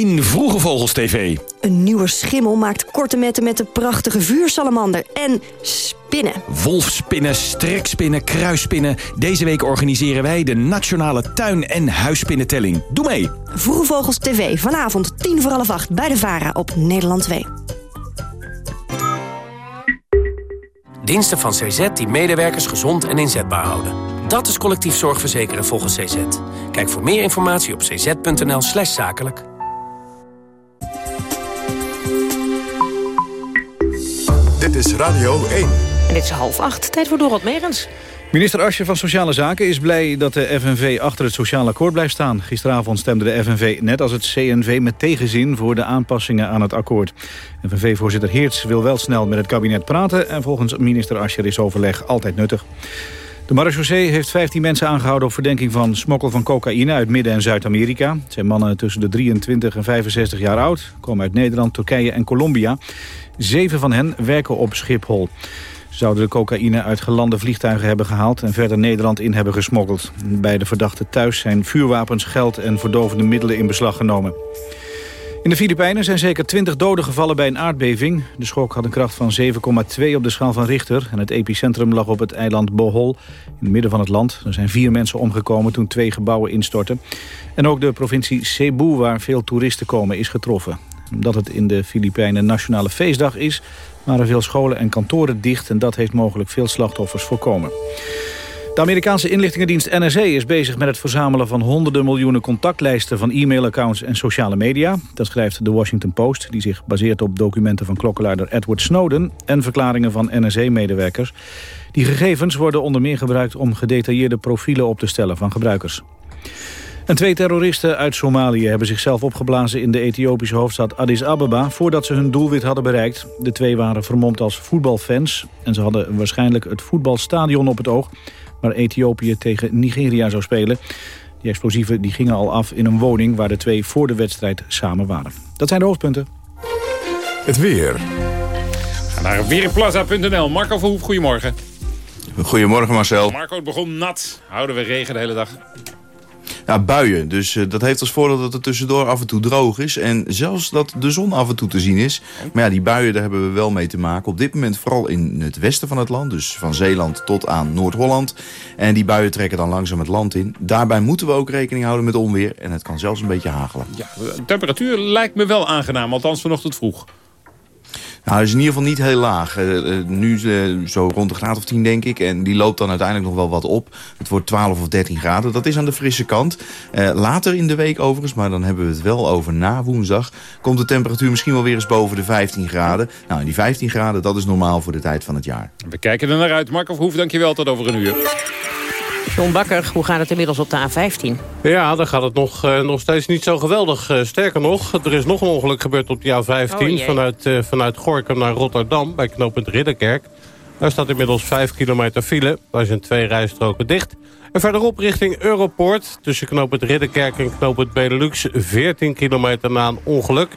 In Vroege Vogels TV. Een nieuwe schimmel maakt korte metten met de prachtige vuursalamander. En spinnen. Wolfspinnen, strekspinnen, kruisspinnen. Deze week organiseren wij de Nationale Tuin- en Huisspinnentelling. Doe mee! Vroege Vogels TV, vanavond tien voor half acht bij de VARA op Nederland 2. Diensten van CZ die medewerkers gezond en inzetbaar houden. Dat is collectief zorgverzekeren volgens CZ. Kijk voor meer informatie op cz.nl slash zakelijk. Is Radio 1. En dit is half acht. Tijd voor Dorot Megens. Minister Asje van Sociale Zaken is blij dat de FNV achter het sociaal akkoord blijft staan. Gisteravond stemde de FNV net als het CNV met tegenzin voor de aanpassingen aan het akkoord. FNV-voorzitter Heerts wil wel snel met het kabinet praten en volgens minister Ascher is overleg altijd nuttig. De marechaussee heeft 15 mensen aangehouden op verdenking van smokkel van cocaïne uit Midden- en Zuid-Amerika. Het zijn mannen tussen de 23 en 65 jaar oud, komen uit Nederland, Turkije en Colombia. Zeven van hen werken op Schiphol. Ze zouden de cocaïne uit gelande vliegtuigen hebben gehaald... en verder Nederland in hebben gesmokkeld. Bij de verdachten thuis zijn vuurwapens, geld en verdovende middelen in beslag genomen. In de Filipijnen zijn zeker 20 doden gevallen bij een aardbeving. De schok had een kracht van 7,2 op de schaal van Richter... en het epicentrum lag op het eiland Bohol, in het midden van het land. Er zijn vier mensen omgekomen toen twee gebouwen instortten. En ook de provincie Cebu, waar veel toeristen komen, is getroffen. Omdat het in de Filipijnen Nationale Feestdag is... waren veel scholen en kantoren dicht... en dat heeft mogelijk veel slachtoffers voorkomen. De Amerikaanse inlichtingendienst NSA is bezig met het verzamelen van honderden miljoenen contactlijsten van e-mailaccounts en sociale media. Dat schrijft de Washington Post, die zich baseert op documenten van klokkenluider Edward Snowden en verklaringen van NSA-medewerkers. Die gegevens worden onder meer gebruikt om gedetailleerde profielen op te stellen van gebruikers. En twee terroristen uit Somalië hebben zichzelf opgeblazen in de Ethiopische hoofdstad Addis Ababa voordat ze hun doelwit hadden bereikt. De twee waren vermomd als voetbalfans en ze hadden waarschijnlijk het voetbalstadion op het oog waar Ethiopië tegen Nigeria zou spelen. Die explosieven die gingen al af in een woning waar de twee voor de wedstrijd samen waren. Dat zijn de hoofdpunten. Het weer. Ga naar weerplaza.nl. Marco Verhoef, goedemorgen. Goedemorgen Marcel. Marco, het begon nat. Houden we regen de hele dag? Ja, buien. Dus uh, dat heeft als voordeel dat het tussendoor af en toe droog is. En zelfs dat de zon af en toe te zien is. Maar ja, die buien, daar hebben we wel mee te maken. Op dit moment vooral in het westen van het land. Dus van Zeeland tot aan Noord-Holland. En die buien trekken dan langzaam het land in. Daarbij moeten we ook rekening houden met onweer. En het kan zelfs een beetje hagelen. Ja, de temperatuur lijkt me wel aangenaam. Althans vanochtend vroeg. Nou, hij is in ieder geval niet heel laag. Uh, uh, nu uh, zo rond de graad of 10 denk ik. En die loopt dan uiteindelijk nog wel wat op. Het wordt 12 of 13 graden. Dat is aan de frisse kant. later in de week overigens, maar dan hebben we het wel over na woensdag... komt de temperatuur misschien wel weer eens boven de 15 graden. Nou, en die 15 graden, dat is normaal voor de tijd van het jaar. We kijken er naar uit. Mark of Hoef, dankjewel. Tot over een uur. John Bakker, hoe gaat het inmiddels op de A15? Ja, dan gaat het nog, uh, nog steeds niet zo geweldig. Uh, sterker nog, er is nog een ongeluk gebeurd op de A15... Oh, vanuit, uh, vanuit Gorkum naar Rotterdam, bij knooppunt Ridderkerk. Daar staat inmiddels 5 kilometer file. Daar zijn twee rijstroken dicht. En verderop richting Europoort, tussen knooppunt Ridderkerk en knooppunt Benelux... 14 kilometer na een ongeluk.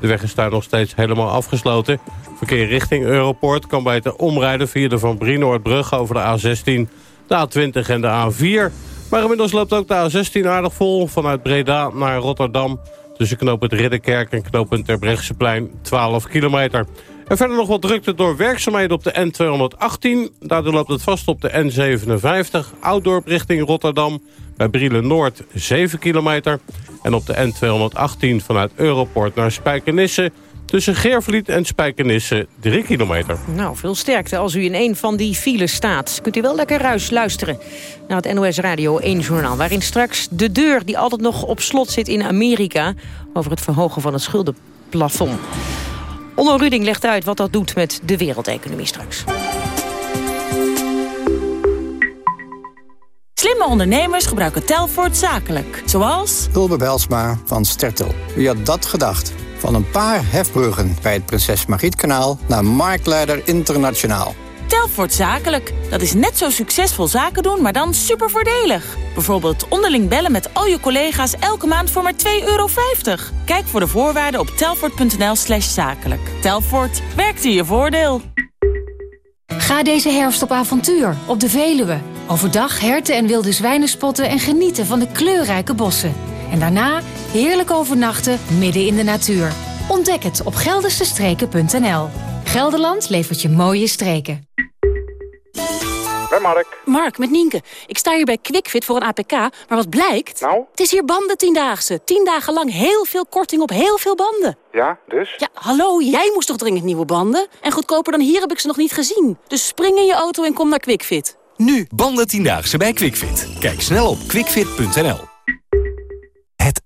De weg is daar nog steeds helemaal afgesloten. Verkeer richting Europoort kan beter omrijden... via de Van Brienoordbrug over de A16 de A20 en de A4. Maar inmiddels loopt ook de A16 aardig vol vanuit Breda naar Rotterdam. Tussen knooppunt Ridderkerk en knooppunt Terbrechtseplein 12 kilometer. En verder nog wat drukte door werkzaamheden op de N218. Daardoor loopt het vast op de N57, Ouddorp richting Rotterdam. Bij Brielen Noord 7 kilometer. En op de N218 vanuit Europort naar Spijkenisse... Tussen Geervliet en Spijkenisse 3 kilometer. Nou, veel sterkte als u in een van die files staat. Kunt u wel lekker ruis luisteren naar het NOS Radio 1 journaal... waarin straks de deur die altijd nog op slot zit in Amerika... over het verhogen van het schuldenplafond. Onno Ruding legt uit wat dat doet met de wereldeconomie straks. Slimme ondernemers gebruiken Telfort zakelijk. Zoals... Ulbe Belsma van Stertel. Wie had dat gedacht? Van een paar hefbruggen bij het Prinses Margrietkanaal... naar marktleider internationaal. Telfort Zakelijk. Dat is net zo succesvol zaken doen, maar dan super voordelig. Bijvoorbeeld onderling bellen met al je collega's elke maand voor maar 2,50 euro. Kijk voor de voorwaarden op telfort.nl slash zakelijk. Telfort, werkt in je voordeel. Ga deze herfst op avontuur op de Veluwe. Overdag herten en wilde zwijnen spotten en genieten van de kleurrijke bossen. En daarna Heerlijk overnachten midden in de natuur. Ontdek het op geldersestreken.nl. Gelderland levert je mooie streken. Bij Mark. Mark, met Nienke. Ik sta hier bij QuickFit voor een APK, maar wat blijkt? Nou? Het is hier banden tiendaagse. Tien dagen lang heel veel korting op heel veel banden. Ja, dus? Ja, hallo, jij moest toch dringend nieuwe banden? En goedkoper dan hier heb ik ze nog niet gezien. Dus spring in je auto en kom naar QuickFit. Nu, banden tiendaagse bij QuickFit. Kijk snel op quickfit.nl.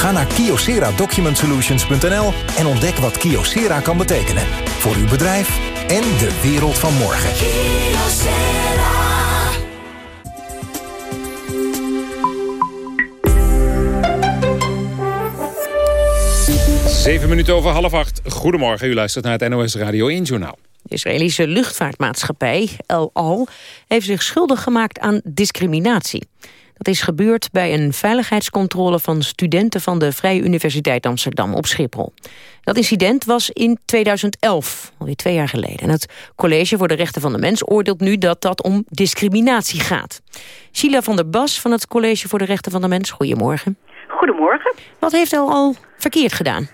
Ga naar kyocera-document-solutions.nl en ontdek wat Kyocera kan betekenen. Voor uw bedrijf en de wereld van morgen. Zeven minuten over half acht. Goedemorgen, u luistert naar het NOS Radio 1 Journaal. De Israëlische luchtvaartmaatschappij, El Al, heeft zich schuldig gemaakt aan discriminatie. Dat is gebeurd bij een veiligheidscontrole van studenten van de Vrije Universiteit Amsterdam op Schiphol. Dat incident was in 2011, alweer twee jaar geleden. En het College voor de Rechten van de Mens oordeelt nu dat dat om discriminatie gaat. Sheila van der Bas van het College voor de Rechten van de Mens, goedemorgen. Goedemorgen. Wat heeft El Al verkeerd gedaan?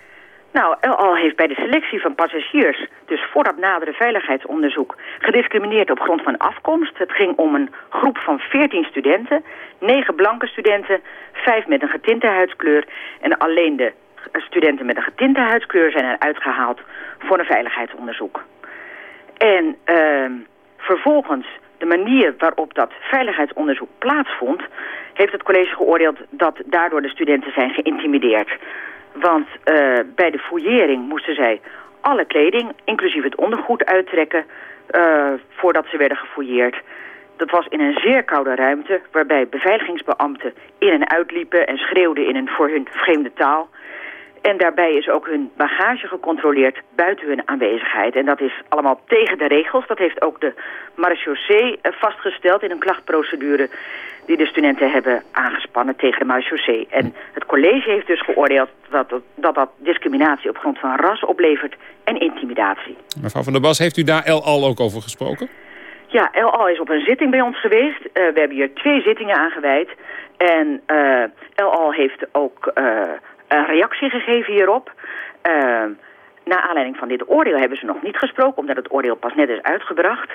Nou, Al heeft bij de selectie van passagiers, dus voor dat nadere veiligheidsonderzoek, gediscrimineerd op grond van afkomst. Het ging om een groep van 14 studenten, 9 blanke studenten, 5 met een getinte huidskleur en alleen de studenten met een getinte huidskleur zijn eruit gehaald voor een veiligheidsonderzoek. En uh, vervolgens de manier waarop dat veiligheidsonderzoek plaatsvond, heeft het college geoordeeld dat daardoor de studenten zijn geïntimideerd. Want uh, bij de fouillering moesten zij alle kleding, inclusief het ondergoed, uittrekken uh, voordat ze werden gefouilleerd. Dat was in een zeer koude ruimte, waarbij beveiligingsbeambten in en uitliepen en schreeuwden in een voor hun vreemde taal. En daarbij is ook hun bagage gecontroleerd buiten hun aanwezigheid. En dat is allemaal tegen de regels. Dat heeft ook de marechaussee vastgesteld in een klachtprocedure die de studenten hebben aangespannen tegen de marechaussee. En het college heeft dus geoordeeld dat dat, dat discriminatie op grond van ras oplevert en intimidatie. Mevrouw van der Bas, heeft u daar El Al ook over gesproken? Ja, El Al is op een zitting bij ons geweest. Uh, we hebben hier twee zittingen aangeweid. En uh, El Al heeft ook uh, een reactie gegeven hierop. Na aanleiding van dit oordeel hebben ze nog niet gesproken, omdat het oordeel pas net is uitgebracht.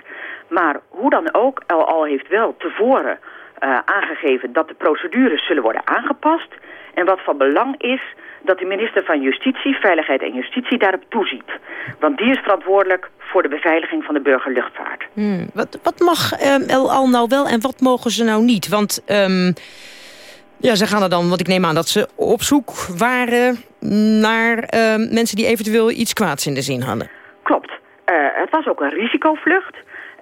Maar hoe dan ook, El Al heeft wel tevoren uh, aangegeven dat de procedures zullen worden aangepast. En wat van belang is, dat de minister van Justitie, Veiligheid en Justitie daarop toeziet. Want die is verantwoordelijk voor de beveiliging van de burgerluchtvaart. Hmm, wat, wat mag um, nou wel en wat mogen ze nou niet? Want um, ja, ze gaan er dan, want ik neem aan dat ze op zoek waren naar um, mensen die eventueel iets kwaads in de zin hadden. Klopt. Uh, het was ook een risicovlucht.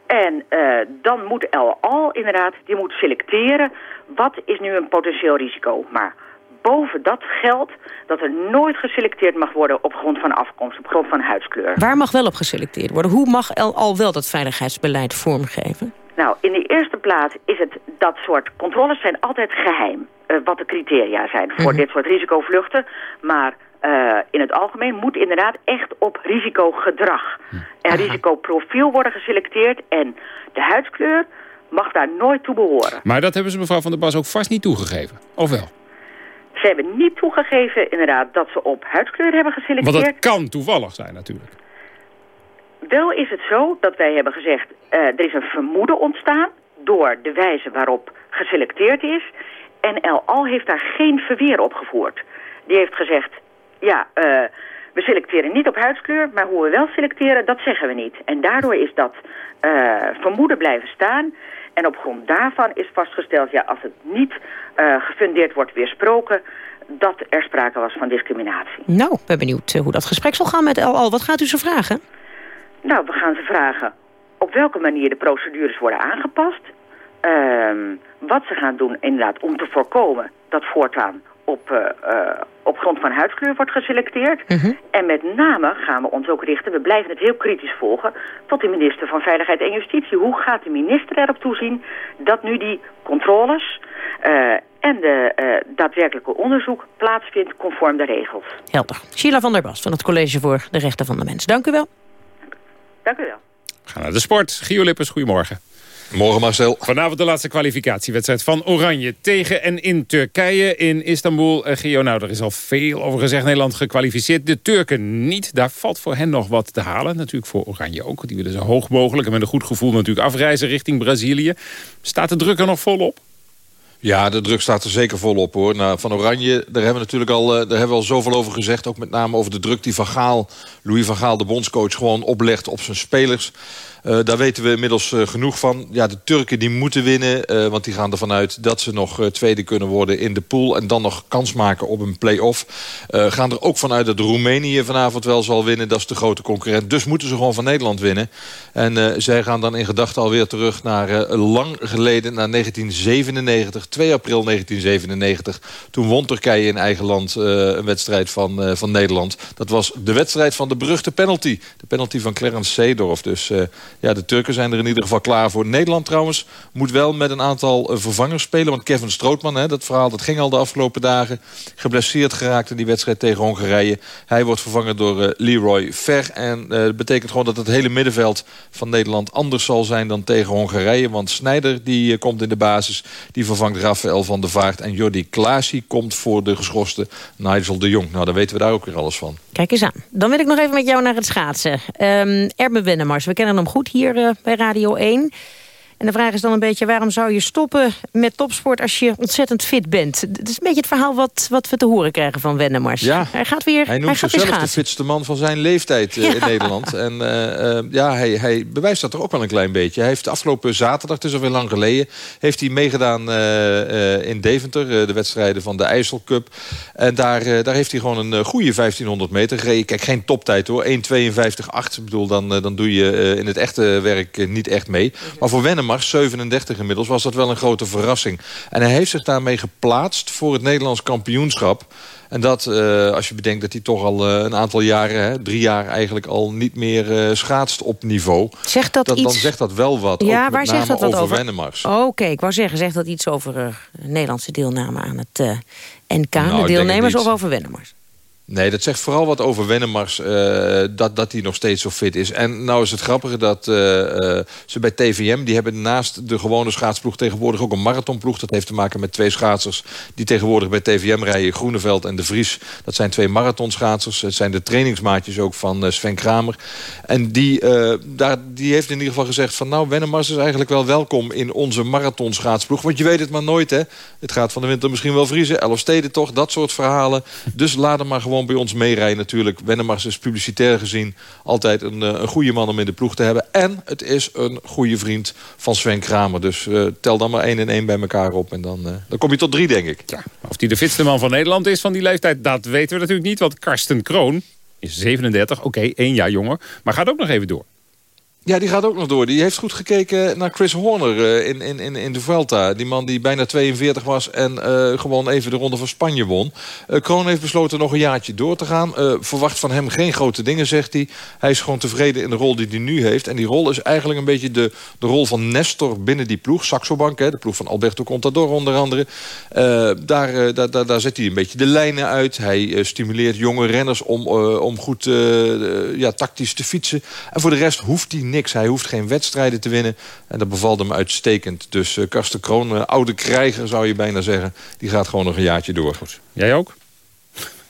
En uh, dan moet El Al inderdaad, die moet selecteren wat is nu een potentieel risico. Maar boven dat geldt dat er nooit geselecteerd mag worden op grond van afkomst, op grond van huidskleur. Waar mag wel op geselecteerd worden? Hoe mag El Al wel dat veiligheidsbeleid vormgeven? Nou, in de eerste plaats is het dat soort controles zijn altijd geheim. Uh, wat de criteria zijn voor mm -hmm. dit soort risicovluchten. Maar uh, in het algemeen moet inderdaad echt op risicogedrag en risicoprofiel worden geselecteerd. En de huidskleur mag daar nooit toe behoren. Maar dat hebben ze mevrouw Van der Bas ook vast niet toegegeven, of wel? Ze hebben niet toegegeven inderdaad dat ze op huidskleur hebben geselecteerd. Want dat kan toevallig zijn natuurlijk. Wel is het zo dat wij hebben gezegd, uh, er is een vermoeden ontstaan door de wijze waarop geselecteerd is. En El Al heeft daar geen verweer op gevoerd. Die heeft gezegd, ja, uh, we selecteren niet op huidskleur, maar hoe we wel selecteren, dat zeggen we niet. En daardoor is dat uh, vermoeden blijven staan. En op grond daarvan is vastgesteld, ja, als het niet gefundeerd wordt weersproken, dat er sprake was van discriminatie. Nou, ben benieuwd hoe dat gesprek zal gaan met LL. Wat gaat u ze vragen? Nou, we gaan ze vragen op welke manier de procedures worden aangepast. Ehm, wat ze gaan doen inderdaad om te voorkomen dat voortaan op, uh, op grond van huidskleur wordt geselecteerd. Mhm. En met name gaan we ons ook richten, we blijven het heel kritisch volgen... tot de minister van Veiligheid en Justitie. Hoe gaat de minister erop toezien dat nu die controles... Uh, en de daadwerkelijke onderzoek plaatsvindt conform de regels. Helder. Sheila van der Bas van het College voor de Rechten van de Mens. Dank u wel. Dank u wel. We gaan naar de sport. Gio Lippers, goedemorgen. Morgen Marcel. Vanavond de laatste kwalificatiewedstrijd van Oranje tegen en in Turkije in Istanbul. Uh, Gio, nou, er is al veel over gezegd. Nederland gekwalificeerd. De Turken niet. Daar valt voor hen nog wat te halen. Natuurlijk voor Oranje ook. Die willen zo hoog mogelijk en met een goed gevoel natuurlijk afreizen richting Brazilië. Staat de druk er nog volop? Ja, de druk staat er zeker volop hoor. Nou, van Oranje, daar hebben we natuurlijk al, daar hebben we al zoveel over gezegd. Ook met name over de druk die Van Gaal, Louis van Gaal, de bondscoach, gewoon oplegt op zijn spelers. Uh, daar weten we inmiddels uh, genoeg van. Ja, de Turken die moeten winnen. Uh, want die gaan ervan uit dat ze nog tweede kunnen worden in de pool. En dan nog kans maken op een play-off. gaan er ook vanuit dat Roemenië vanavond wel zal winnen. Dat is de grote concurrent. Dus moeten ze gewoon van Nederland winnen. En zij gaan dan in gedachten alweer terug naar lang geleden. Naar 1997. 2 april 1997. Toen won Turkije in eigen land een wedstrijd van, van Nederland. Dat was de wedstrijd van de beruchte penalty. De penalty van Clarence Seedorf. Dus ja, de Turken zijn er in ieder geval klaar voor. Nederland trouwens moet wel met een aantal vervangers spelen. Want Kevin Strootman, hè, dat verhaal dat ging al de afgelopen dagen... geblesseerd geraakt in die wedstrijd tegen Hongarije. Hij wordt vervangen door uh, Leroy Ver. En uh, dat betekent gewoon dat het hele middenveld van Nederland... anders zal zijn dan tegen Hongarije. Want Snijder die, komt in de basis. Die vervangt Rafael van der Vaart. En Jordi Klaasie komt voor de geschorste Nigel de Jong. Nou, dan weten we daar ook weer alles van. Kijk eens aan. Dan wil ik nog even met jou naar het schaatsen. Um, Erben Wennemars, we kennen hem goed hier uh, bij Radio 1. En de vraag is dan een beetje, waarom zou je stoppen met topsport als je ontzettend fit bent? Het is een beetje het verhaal wat, wat we te horen krijgen van Wennemars. Ja, hij gaat weer Hij noemt hij zichzelf de fitste man van zijn leeftijd <laughs> ja. in Nederland. En uh, uh, ja, hij, hij bewijst dat er ook wel een klein beetje. Hij heeft afgelopen zaterdag, is alweer lang geleden... heeft hij meegedaan in Deventer, de wedstrijden van de IJssel Cup. En daar, daar heeft hij gewoon een goede 1500 meter gereden. Kijk, geen toptijd hoor, 1.52.8. Ik bedoel, dan, dan doe je in het echte werk niet echt mee. Maar voor Wennemars Mars, 37 inmiddels, was dat wel een grote verrassing. En hij heeft zich daarmee geplaatst voor het Nederlands kampioenschap. En dat, uh, als je bedenkt dat hij toch al uh, een aantal jaren, hè, drie jaar eigenlijk al niet meer uh, schaatst op niveau. Zegt dat, dat iets... Dan zegt dat wel wat, ja, ook waar zegt dat over, over? Wennemars. Oké, okay, ik wou zeggen, zegt dat iets over Nederlandse deelname aan het NK, Nou, de deelnemers, of over Wennemars? Nee, dat zegt vooral wat over Wennemars, uh, dat, dat hij nog steeds zo fit is. En nou is het grappige dat uh, ze bij TVM... die hebben naast de gewone schaatsploeg tegenwoordig ook een marathonploeg. Dat heeft te maken met twee schaatsers die tegenwoordig bij TVM rijden. Groeneveld en De Vries. Dat zijn twee marathonschaatsers. Het zijn de trainingsmaatjes ook van Sven Kramer. En die, daar, die heeft in ieder geval gezegd van... nou, Wennemars is eigenlijk wel welkom in onze marathonschaatsploeg. Want je weet het maar nooit, hè. Het gaat van de winter misschien wel vriezen. Elf steden toch, dat soort verhalen. Dus laat hem maar gewoon bij ons meerijden natuurlijk. Wennemars is publicitair gezien altijd een, een goede man om in de ploeg te hebben. En het is een goede vriend van Sven Kramer. Dus uh, tel dan maar één en één bij elkaar op. En dan, uh, dan kom je tot drie, denk ik. Ja, of hij de fitste man van Nederland is van die leeftijd, dat weten we natuurlijk niet. Want Karsten Kroon is 37, oké, één jaar jonger. Maar gaat ook nog even door. Ja, die gaat ook nog door. Die heeft goed gekeken naar Chris Horner uh, in, in, in de Vuelta. Die man die bijna 42 was en uh, gewoon even de Ronde van Spanje won. Uh, Kroon heeft besloten nog een jaartje door te gaan. verwacht van hem geen grote dingen, zegt hij. Hij is gewoon tevreden in de rol die hij nu heeft. En die rol is eigenlijk een beetje de, de rol van Nestor binnen die ploeg. Saxo Bank, hè, de ploeg van Alberto Contador onder andere. daar, daar, daar, daar zet hij een beetje de lijnen uit. Hij stimuleert jonge renners om, om goed ja, tactisch te fietsen. En voor de rest hoeft hij. Hij hoeft geen wedstrijden te winnen. En dat bevalt hem uitstekend. Dus uh, Karsten Kroon, uh, oude krijger zou je bijna zeggen... die gaat gewoon nog een jaartje door. Goed. Jij ook?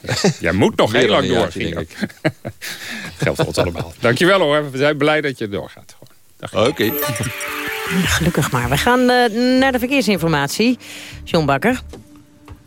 <laughs> Jij moet nog heel lang door, jaartje, denk ik. <laughs> Geldt voor ons allemaal. Dankjewel hoor. We zijn blij dat je doorgaat. Oké. Okay. <laughs> Gelukkig maar. We gaan uh, naar de verkeersinformatie. John Bakker.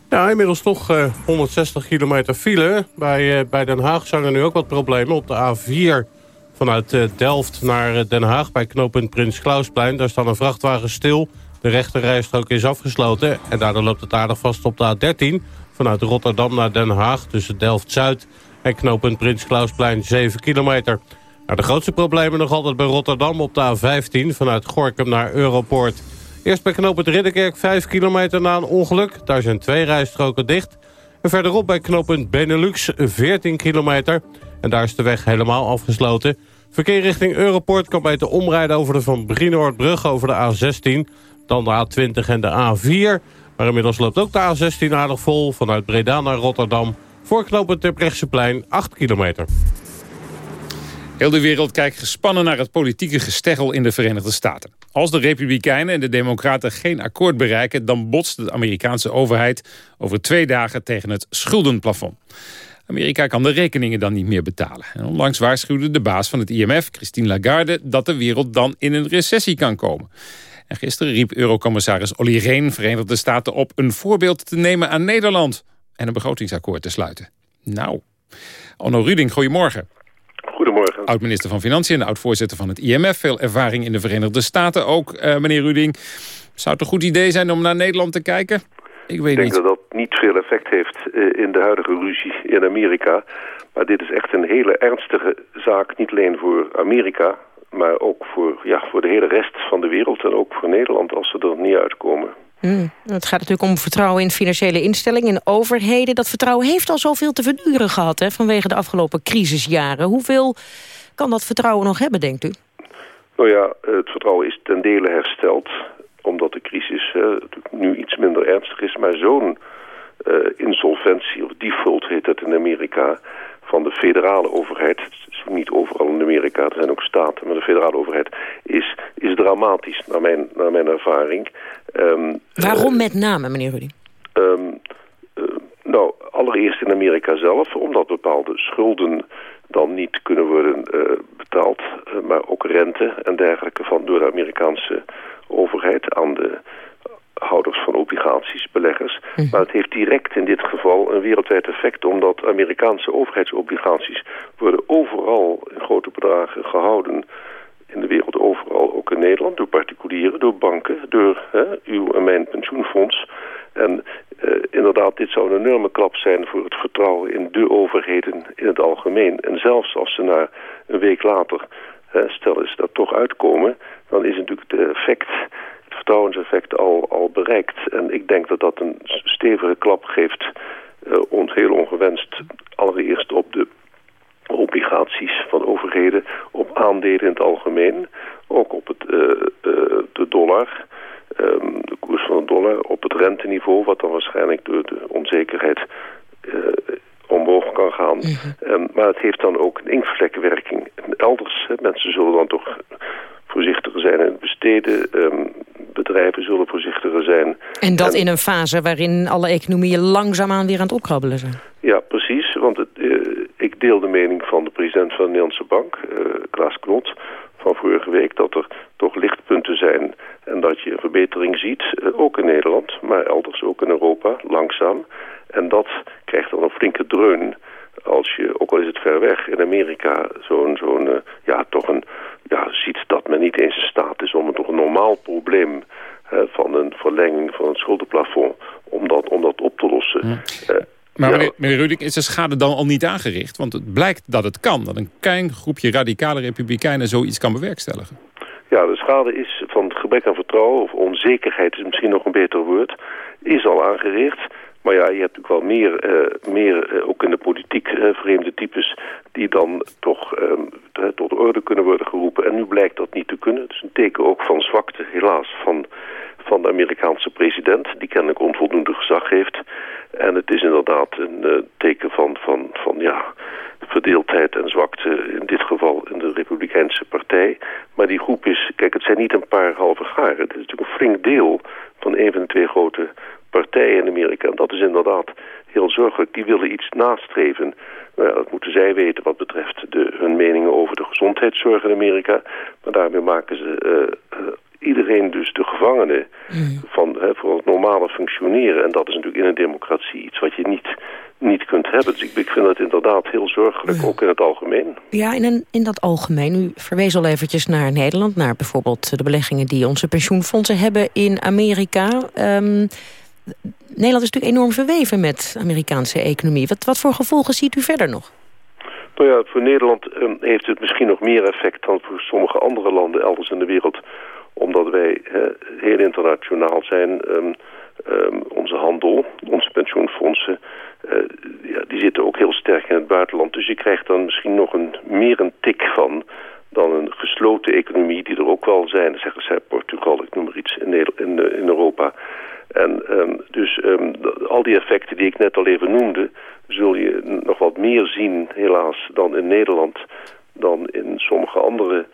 Ja, inmiddels toch uh, 160 kilometer file. Bij, uh, bij Den Haag zijn er nu ook wat problemen. Op de A4 vanuit uh, Delft naar Den Haag bij knooppunt Prins Klausplein. Daar staat een vrachtwagen stil. De rechterrijstrook is afgesloten. En daardoor loopt het aardig vast op de A13. Vanuit Rotterdam naar Den Haag tussen Delft-Zuid en knooppunt Prins Klausplein 7 kilometer. Nou, de grootste problemen nog altijd bij Rotterdam op de A15 vanuit Gorkum naar Europoort. Eerst bij knooppunt Ridderkerk 5 kilometer na een ongeluk. Daar zijn twee rijstroken dicht. En verderop bij knooppunt Benelux 14 kilometer. En daar is de weg helemaal afgesloten. Verkeer richting Europort kan beter omrijden over de Van Brienoordbrug over de A16. Dan de A20 en de A4. Maar inmiddels loopt ook de A16 aardig vol vanuit Breda naar Rotterdam. Voor knooppunt Terbrechtseplein 8 kilometer. Heel de wereld kijkt gespannen naar het politieke gesteggel in de Verenigde Staten. Als de Republikeinen en de Democraten geen akkoord bereiken... dan botst de Amerikaanse overheid over twee dagen tegen het schuldenplafond. Amerika kan de rekeningen dan niet meer betalen. En onlangs waarschuwde de baas van het IMF, Christine Lagarde... dat de wereld dan in een recessie kan komen. En gisteren riep Eurocommissaris Olly Rehn Verenigde Staten op... een voorbeeld te nemen aan Nederland en een begrotingsakkoord te sluiten. Nou, Onno Ruding, goedemorgen. Goedemorgen. Oud-minister van Financiën en oud-voorzitter van het IMF. Veel ervaring in de Verenigde Staten ook, uh, meneer Ruding. Zou het een goed idee zijn om naar Nederland te kijken? Ik, weet Ik denk dat dat niet veel effect heeft uh, in de huidige ruzie in Amerika. Maar dit is echt een hele ernstige zaak. Niet alleen voor Amerika, maar ook voor, ja, voor de hele rest van de wereld. En ook voor Nederland als ze er niet uitkomen. Mm. Het gaat natuurlijk om vertrouwen in financiële instellingen, in overheden. Dat vertrouwen heeft al zoveel te verduren gehad hè, vanwege de afgelopen crisisjaren. Hoeveel kan dat vertrouwen nog hebben, denkt u? Nou ja, het vertrouwen is ten dele hersteld. Omdat de crisis nu iets minder ernstig is. Maar zo'n insolventie, of default heet het in Amerika van de federale overheid... het is niet overal in Amerika, er zijn ook staten... maar de federale overheid is, is dramatisch naar mijn, naar mijn ervaring. Um, Waarom uh, met name, meneer Rudy? Um, uh, nou, allereerst in Amerika zelf... omdat bepaalde schulden dan niet kunnen worden uh, betaald... maar ook rente en dergelijke van door de Amerikaanse overheid aan de houders van obligaties, beleggers. Mm. Maar het heeft direct in dit geval een wereldwijd effect... omdat Amerikaanse overheidsobligaties worden overal in grote bedragen gehouden... in de wereld overal, ook in Nederland, door particulieren, door banken... door hè, uw en mijn pensioenfonds. En uh, inderdaad, dit zou een enorme klap zijn voor het vertrouwen in de overheden in het algemeen. En zelfs als ze na een week later, hè, stel eens dat toch uitkomen... dan is natuurlijk het effect vertrouwenseffect al, al bereikt. En ik denk dat dat een stevige klap geeft, uh, ons heel ongewenst, allereerst op de obligaties van overheden, op aandelen in het algemeen, ook op het, uh, uh, de dollar, um, de koers van de dollar, op het renteniveau, wat dan waarschijnlijk door de onzekerheid omhoog kan gaan. -hmm. um, maar het heeft dan ook een inktvlekkenwerking. Elders, mensen zullen dan toch voorzichtiger zijn in het besteden. Um, bedrijven zullen voorzichtiger zijn. En dat in een fase waarin alle economieën langzaamaan weer aan het opkrabbelen zijn. Ja, precies. Want het, uh, ik deel de mening van de president van de Nederlandse Bank, uh, Klaas Knot, van vorige week... dat er toch lichtpunten zijn en dat je een verbetering ziet. Uh, ook in Nederland, maar elders ook in Europa, langzaam. En dat krijgt dan een flinke dreun als je, ook al is het ver weg, in Amerika zo'n, zo'n ja, toch een ja, ziet dat men niet eens in staat is om een toch een normaal probleem uh, van een verlenging van het schuldenplafond om dat, om dat op te lossen. Uh, maar ja. meneer, meneer Rudik, is de schade dan al niet aangericht? Want het blijkt dat het kan, dat een klein groepje radicale republikeinen zoiets kan bewerkstelligen. Ja, de schade is van het gebrek aan vertrouwen, of onzekerheid is misschien nog een beter woord, is al aangericht. Maar ja, je hebt natuurlijk wel meer, uh, meer uh, ook in de politiek uh, vreemde types... die dan toch tot de orde kunnen worden geroepen. En nu blijkt dat niet te kunnen. Het is een teken ook van zwakte, helaas, van, van de Amerikaanse president... die kennelijk onvoldoende gezag heeft. En het is inderdaad een teken van, van, van ja, verdeeldheid en zwakte... in dit geval in de Republikeinse partij. Maar die groep is... Kijk, het zijn niet een paar halve garen. Het is natuurlijk een flink deel van een van de twee grote partijen in Amerika. En dat is inderdaad heel zorgelijk. Die willen iets nastreven. Nou, dat moeten zij weten wat betreft de, hun meningen over de gezondheidszorg in Amerika. Maar daarmee maken ze uh, uh, iedereen dus de gevangene mm. van, hè, voor het normale functioneren. En dat is natuurlijk in een democratie iets wat je niet, niet kunt hebben. Dus ik, ik vind het inderdaad heel zorgelijk, mm. ook in het algemeen. Ja, in, in dat algemeen. U verwees al eventjes naar Nederland, naar bijvoorbeeld de beleggingen die onze pensioenfondsen hebben in Amerika. Um, Nederland is natuurlijk enorm verweven met Amerikaanse economie. Wat, wat voor gevolgen ziet u verder nog? Nou ja, voor Nederland um, heeft het misschien nog meer effect dan voor sommige andere landen elders in de wereld Omdat wij heel internationaal zijn. Ehm, ehm, onze handel, onze pensioenfondsen, ja, die zitten ook heel sterk in het buitenland. Dus je krijgt dan misschien nog een, meer een tik van dan een gesloten economie die er ook wel zijn. Zeggen zij Portugal, ik noem maar iets, in, in, in Europa. En um, dus um, al die effecten die ik net al even noemde... zul je nog wat meer zien, helaas, dan in Nederland... dan in sommige andere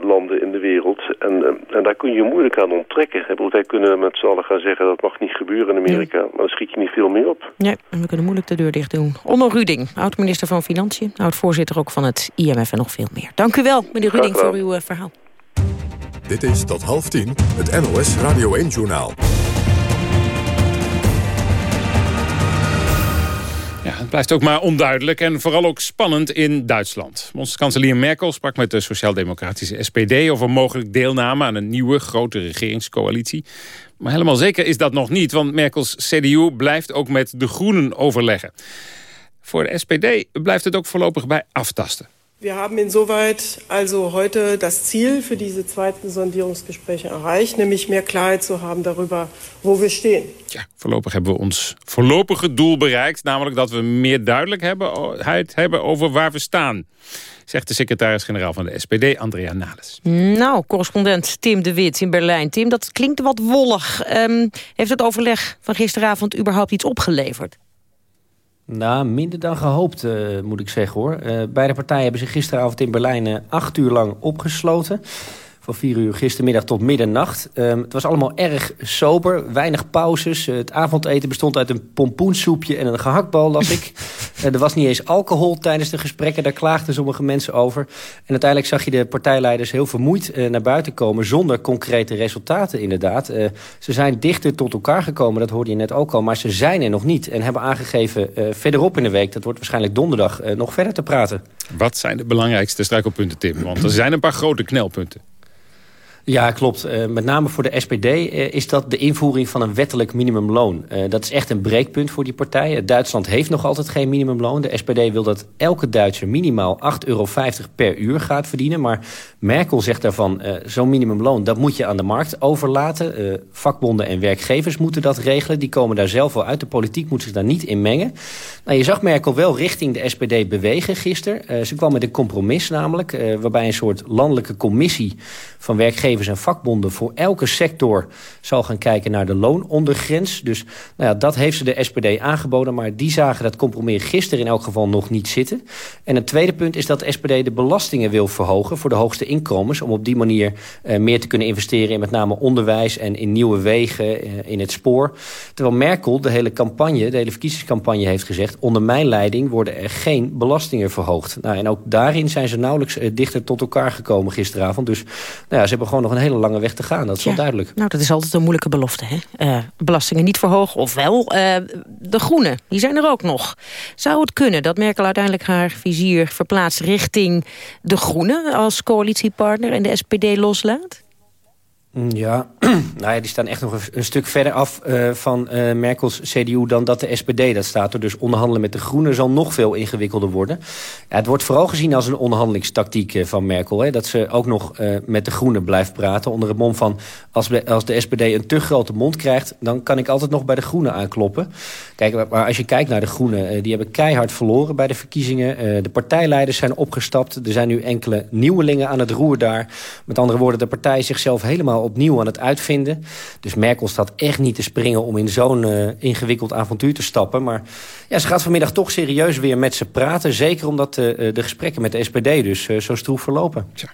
landen in de wereld. En, uh, en daar kun je moeilijk aan onttrekken. Wij kunnen met z'n allen gaan zeggen dat mag niet gebeuren in Amerika. Nee. Maar dan schiet je niet veel meer op. Nee, en we kunnen moeilijk de deur dicht doen. Onno Ruding, oud-minister van Financiën. Oud-voorzitter ook van het IMF en nog veel meer. Dank u wel, meneer Ruding, voor uw uh, verhaal. Dit is tot half tien het NOS Radio 1-journaal. Ja, het blijft ook maar onduidelijk en vooral ook spannend in Duitsland. Onze kanselier Merkel sprak met de sociaal-democratische SPD... over mogelijk deelname aan een nieuwe grote regeringscoalitie. Maar helemaal zeker is dat nog niet, want Merkels CDU blijft ook met de Groenen overleggen. Voor de SPD blijft het ook voorlopig bij aftasten. Wir haben insoweit also heute das Ziel für diese zweiten Sondierungsgespräche erreicht, nämlich mehr Klarheit zu haben darüber, wo wir stehen. Ja, voorlopig hebben we ons voorlopige doel bereikt, namelijk dat we meer duidelijkheid hebben over waar we staan. Zegt de secretaris-generaal van de SPD, Andrea Nales. Nou, correspondent Tim de Wit in Berlijn. Tim, dat klinkt wat wollig. Um, heeft het overleg van gisteravond überhaupt iets opgeleverd? Nou, minder dan gehoopt, uh, moet ik zeggen hoor. Uh, beide partijen hebben zich gisteravond in Berlijn uh, acht uur lang opgesloten. Van vier uur gistermiddag tot middernacht. Um, het was allemaal erg sober, weinig pauzes. het avondeten bestond uit een pompoensoepje en een gehaktbal, las ik. <laughs> er was niet eens alcohol tijdens de gesprekken, daar klaagden sommige mensen over. En uiteindelijk zag je de partijleiders heel vermoeid naar buiten komen... zonder concrete resultaten inderdaad. ze zijn dichter tot elkaar gekomen, dat hoorde je net ook al... maar ze zijn er nog niet en hebben aangegeven verderop in de week... dat wordt waarschijnlijk donderdag, nog verder te praten. Wat zijn de belangrijkste struikelpunten, Tim? Want er zijn een paar grote knelpunten. Ja, klopt. Uh, met name voor de SPD uh, is dat de invoering van een wettelijk minimumloon. Uh, dat is echt een breekpunt voor die partij. Duitsland heeft nog altijd geen minimumloon. De SPD wil dat elke Duitser minimaal 8,50 euro per uur gaat verdienen. Maar Merkel zegt daarvan, zo'n minimumloon, dat moet je aan de markt overlaten. vakbonden en werkgevers moeten dat regelen. Die komen daar zelf wel uit. De politiek moet zich daar niet in mengen. Nou, je zag Merkel wel richting de SPD bewegen gisteren. ze kwam met een compromis namelijk, waarbij een soort landelijke commissie van werkgevers en vakbonden voor elke sector zal gaan kijken naar de loonondergrens. Dus nou ja, dat heeft ze de SPD aangeboden, maar die zagen dat compromis gisteren in elk geval nog niet zitten. En het tweede punt is dat de SPD de belastingen wil verhogen voor de hoogste inkomens, om op die manier uh, meer te kunnen investeren in met name onderwijs en in nieuwe wegen, uh, in het spoor. Terwijl Merkel de hele campagne, de hele verkiezingscampagne heeft gezegd, onder mijn leiding worden er geen belastingen verhoogd. Nou, en ook daarin zijn ze nauwelijks uh, dichter tot elkaar gekomen gisteravond. Dus nou ja, ze hebben gewoon nog een hele lange weg te gaan. Dat is ja. wel duidelijk. Nou, dat is altijd een moeilijke belofte. Hè? Uh, belastingen niet verhogen, ofwel uh, de groenen. Die zijn er ook nog. Zou het kunnen dat Merkel uiteindelijk haar vizier verplaatst... richting de groenen als coalitiepartner en de SPD loslaat? Ja, <clears throat> nou ja, die staan echt nog een, stuk verder af uh, van uh, Merkels CDU dan dat de SPD dat staat er. Dus onderhandelen met de Groenen zal nog veel ingewikkelder worden. Ja, het wordt vooral gezien als een onderhandelingstactiek uh, van Merkel. Hè, dat ze ook nog met de Groenen blijft praten onder het mom van... Als, als de SPD een te grote mond krijgt, dan kan ik altijd nog bij de Groenen aankloppen. Kijk, maar als je kijkt naar de Groenen, die hebben keihard verloren bij de verkiezingen. de partijleiders zijn opgestapt. Er zijn nu enkele nieuwelingen aan het roer daar. Met andere woorden, de partij zichzelf helemaal opnieuw aan het uitvinden. Dus Merkel staat echt niet te springen om in zo'n uh, ingewikkeld avontuur te stappen. Maar ja, ze gaat vanmiddag toch serieus weer met ze praten. Zeker omdat uh, de gesprekken met de SPD dus uh, zo stroef verlopen. Tja.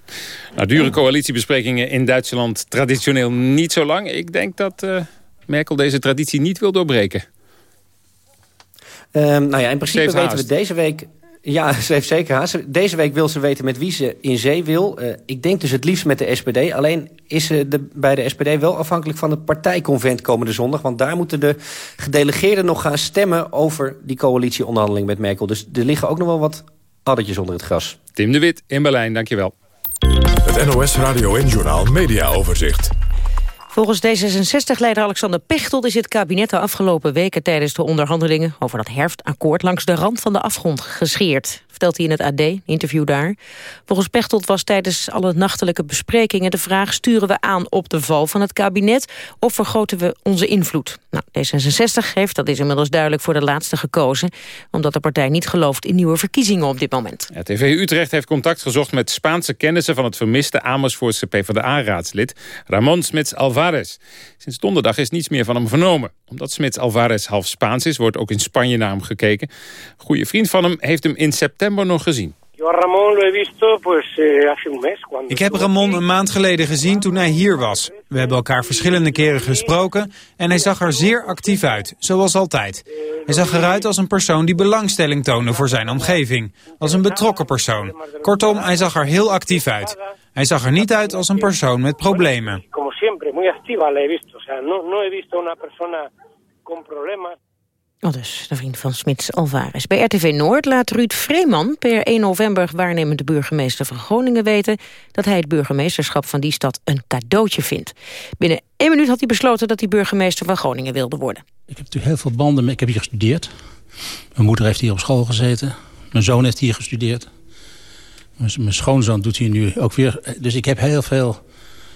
Nou, duren coalitiebesprekingen in Duitsland traditioneel niet zo lang. Ik denk dat Merkel deze traditie niet wil doorbreken. Um, nou ja, in principe weten we deze week ja, <laughs> ze heeft zeker haast. Deze week wil ze weten met wie ze in zee wil. Uh, ik denk dus het liefst met de SPD. Alleen is ze de, bij de SPD wel afhankelijk van het partijconvent komende zondag. Want daar moeten de gedelegeerden nog gaan stemmen... over die coalitieonderhandeling met Merkel. Dus er liggen ook nog wel wat addertjes onder het gras. Tim de Wit in Berlijn, dankjewel. Het NOS Radio en Journaal Media Overzicht. Volgens D66-leider Alexander Pechtold is het kabinet de afgelopen weken tijdens de onderhandelingen over dat herfstakkoord langs de rand van de afgrond gescheerd, vertelt hij in het AD, interview daar. Volgens Pechtold was tijdens alle nachtelijke besprekingen de vraag sturen we aan op de val van het kabinet of vergroten we onze invloed. Nou, D66 heeft, dat is inmiddels duidelijk, voor de laatste gekozen, omdat de partij niet gelooft in nieuwe verkiezingen op dit moment. Ja, TV Utrecht heeft contact gezocht met Spaanse kennissen van het vermiste Amersfoortse PvdA-raadslid Ramon Smits Alvarez Sinds donderdag is niets meer van hem vernomen. Omdat Smits Alvarez half Spaans is, wordt ook in Spanje naar hem gekeken. Goede vriend van hem heeft hem in september nog gezien. Ik heb Ramon een maand geleden gezien toen hij hier was. We hebben elkaar verschillende keren gesproken en hij zag er zeer actief uit, zoals altijd. Hij zag eruit als een persoon die belangstelling toonde voor zijn omgeving. Als een betrokken persoon. Kortom, hij zag er heel actief uit. Hij zag er niet uit als een persoon met problemen. Oh, dus de vriend van Smits Alvarez. Bij RTV Noord laat Ruud Vreeman per 1 november waarnemende burgemeester van Groningen weten dat hij het burgemeesterschap van die stad een cadeautje vindt. Binnen één minuut had hij besloten dat hij burgemeester van Groningen wilde worden. Ik heb natuurlijk heel veel banden, met, ik heb hier gestudeerd. Mijn moeder heeft hier op school gezeten. Mijn zoon heeft hier gestudeerd. Mijn schoonzoon doet hier nu ook weer. Dus ik heb heel veel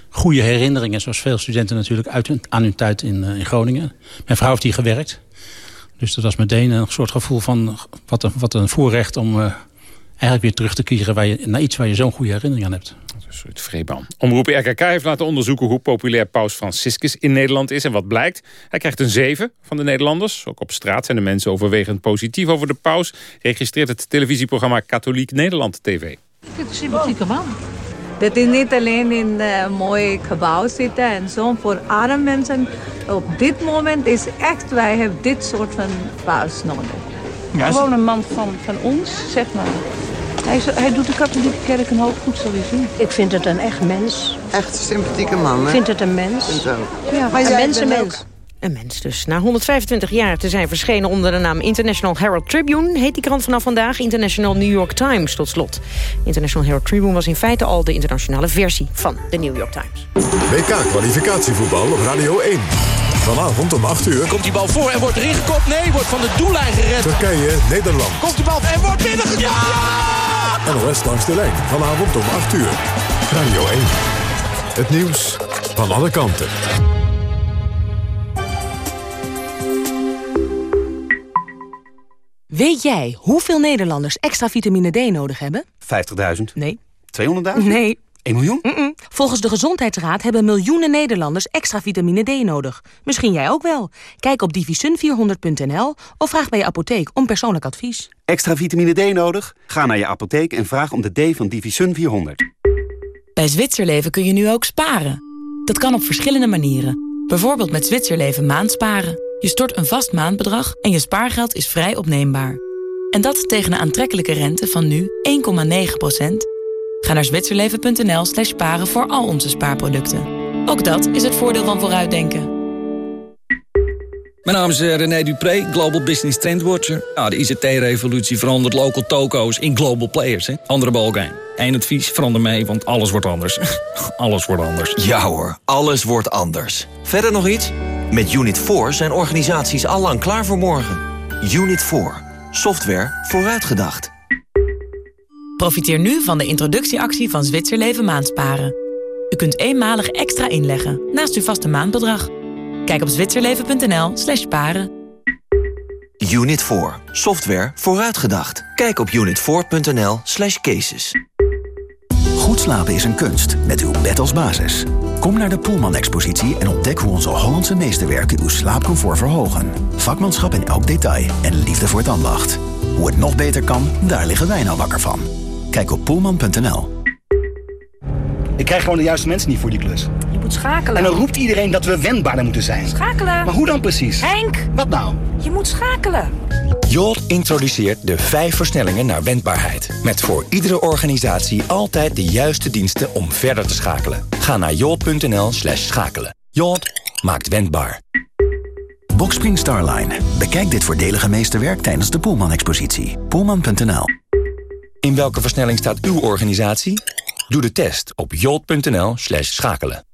goede herinneringen, zoals veel studenten natuurlijk, uit aan hun tijd in, uh, in Groningen. Mijn vrouw heeft hier gewerkt. Dus dat was meteen een soort gevoel van wat een, wat een voorrecht om uh, eigenlijk weer terug te keren waar je, naar iets waar je zo'n goede herinnering aan hebt. Dus het Vreeban. Omroep RKK heeft laten onderzoeken hoe populair paus Franciscus in Nederland is. En wat blijkt? Hij krijgt een 7 van de Nederlanders. Ook op straat zijn de mensen overwegend positief over de paus. Registreert het televisieprogramma Katholiek Nederland TV. Ik vind het een sympathieke man. Dat is niet alleen in een mooi gebouw zitten en zo. Voor arme mensen op dit moment is echt, wij hebben dit soort van paus nodig. Ja, Gewoon een man van, van ons, zeg maar. Hij, is, hij doet de katholieke kerk een hoop goed, zal je zien. Ik vind het een echt mens. Echt een sympathieke man, hè? Ik vind het een mens. Ik vind het ook. Ja, maar een mens, een mens. Dus. Na 125 jaar te zijn verschenen onder de naam International Herald Tribune... heet die krant vanaf vandaag International New York Times tot slot. International Herald Tribune was in feite al de internationale versie van de New York Times. WK-kwalificatievoetbal op Radio 1. Vanavond om 8 uur. Komt die bal voor en wordt erin gekopt? Nee, wordt van de doellijn gered. Turkije, Nederland. Komt die bal en wordt binnengekopt? Ja! NOS langs de lijn. Vanavond om 8 uur. Radio 1. Het nieuws van alle kanten. Weet jij hoeveel Nederlanders extra vitamine D nodig hebben? 50.000. Nee. 200.000? Nee. 1 miljoen? Mm -mm. Volgens de Gezondheidsraad hebben miljoenen Nederlanders extra vitamine D nodig. Misschien jij ook wel. Kijk op divisun400.nl of vraag bij je apotheek om persoonlijk advies. Extra vitamine D nodig? Ga naar je apotheek en vraag om de D van Divisun 400. Bij Zwitserleven kun je nu ook sparen. Dat kan op verschillende manieren. Bijvoorbeeld met Zwitserleven maandsparen. Je stort een vast maandbedrag en je spaargeld is vrij opneembaar. En dat tegen een aantrekkelijke rente van nu 1,9%. Ga naar zwitserleven.nl slash sparen voor al onze spaarproducten. Ook dat is het voordeel van vooruitdenken. Mijn naam is René Dupré, Global Business Trendwatcher. Ja, de ICT-revolutie verandert local toko's in global players. Hè? Andere balkijn. Eén advies, verander mee, want alles wordt anders. <laughs> alles wordt anders. Ja hoor, alles wordt anders. Verder nog iets? Met Unit 4 zijn organisaties allang klaar voor morgen. Unit 4. Software vooruitgedacht. Profiteer nu van de introductieactie van Zwitserleven Maandsparen. U kunt eenmalig extra inleggen naast uw vaste maandbedrag. Kijk op zwitserleven.nl slash sparen. Unit 4. Software vooruitgedacht. Kijk op unit4.nl slash cases. Goed slapen is een kunst, met uw bed als basis. Kom naar de Poelman-expositie en ontdek hoe onze Hollandse meesterwerken uw slaapcomfort verhogen. Vakmanschap in elk detail en liefde voor het ambacht. Hoe het nog beter kan, daar liggen wij nou wakker van. Kijk op poelman.nl. Ik krijg gewoon de juiste mensen niet voor die klus. Je moet schakelen. En dan roept iedereen dat we wendbaarder moeten zijn. Schakelen. Maar hoe dan precies? Henk! Wat nou? Je moet schakelen. Jolt introduceert de vijf versnellingen naar wendbaarheid. Met voor iedere organisatie altijd de juiste diensten om verder te schakelen. Ga naar jolt.nl slash schakelen. Jolt maakt wendbaar. Boxspring Starline. Bekijk dit voordelige meesterwerk tijdens de Poelman-expositie. Poelman.nl In welke versnelling staat uw organisatie? Doe de test op jolt.nl slash schakelen.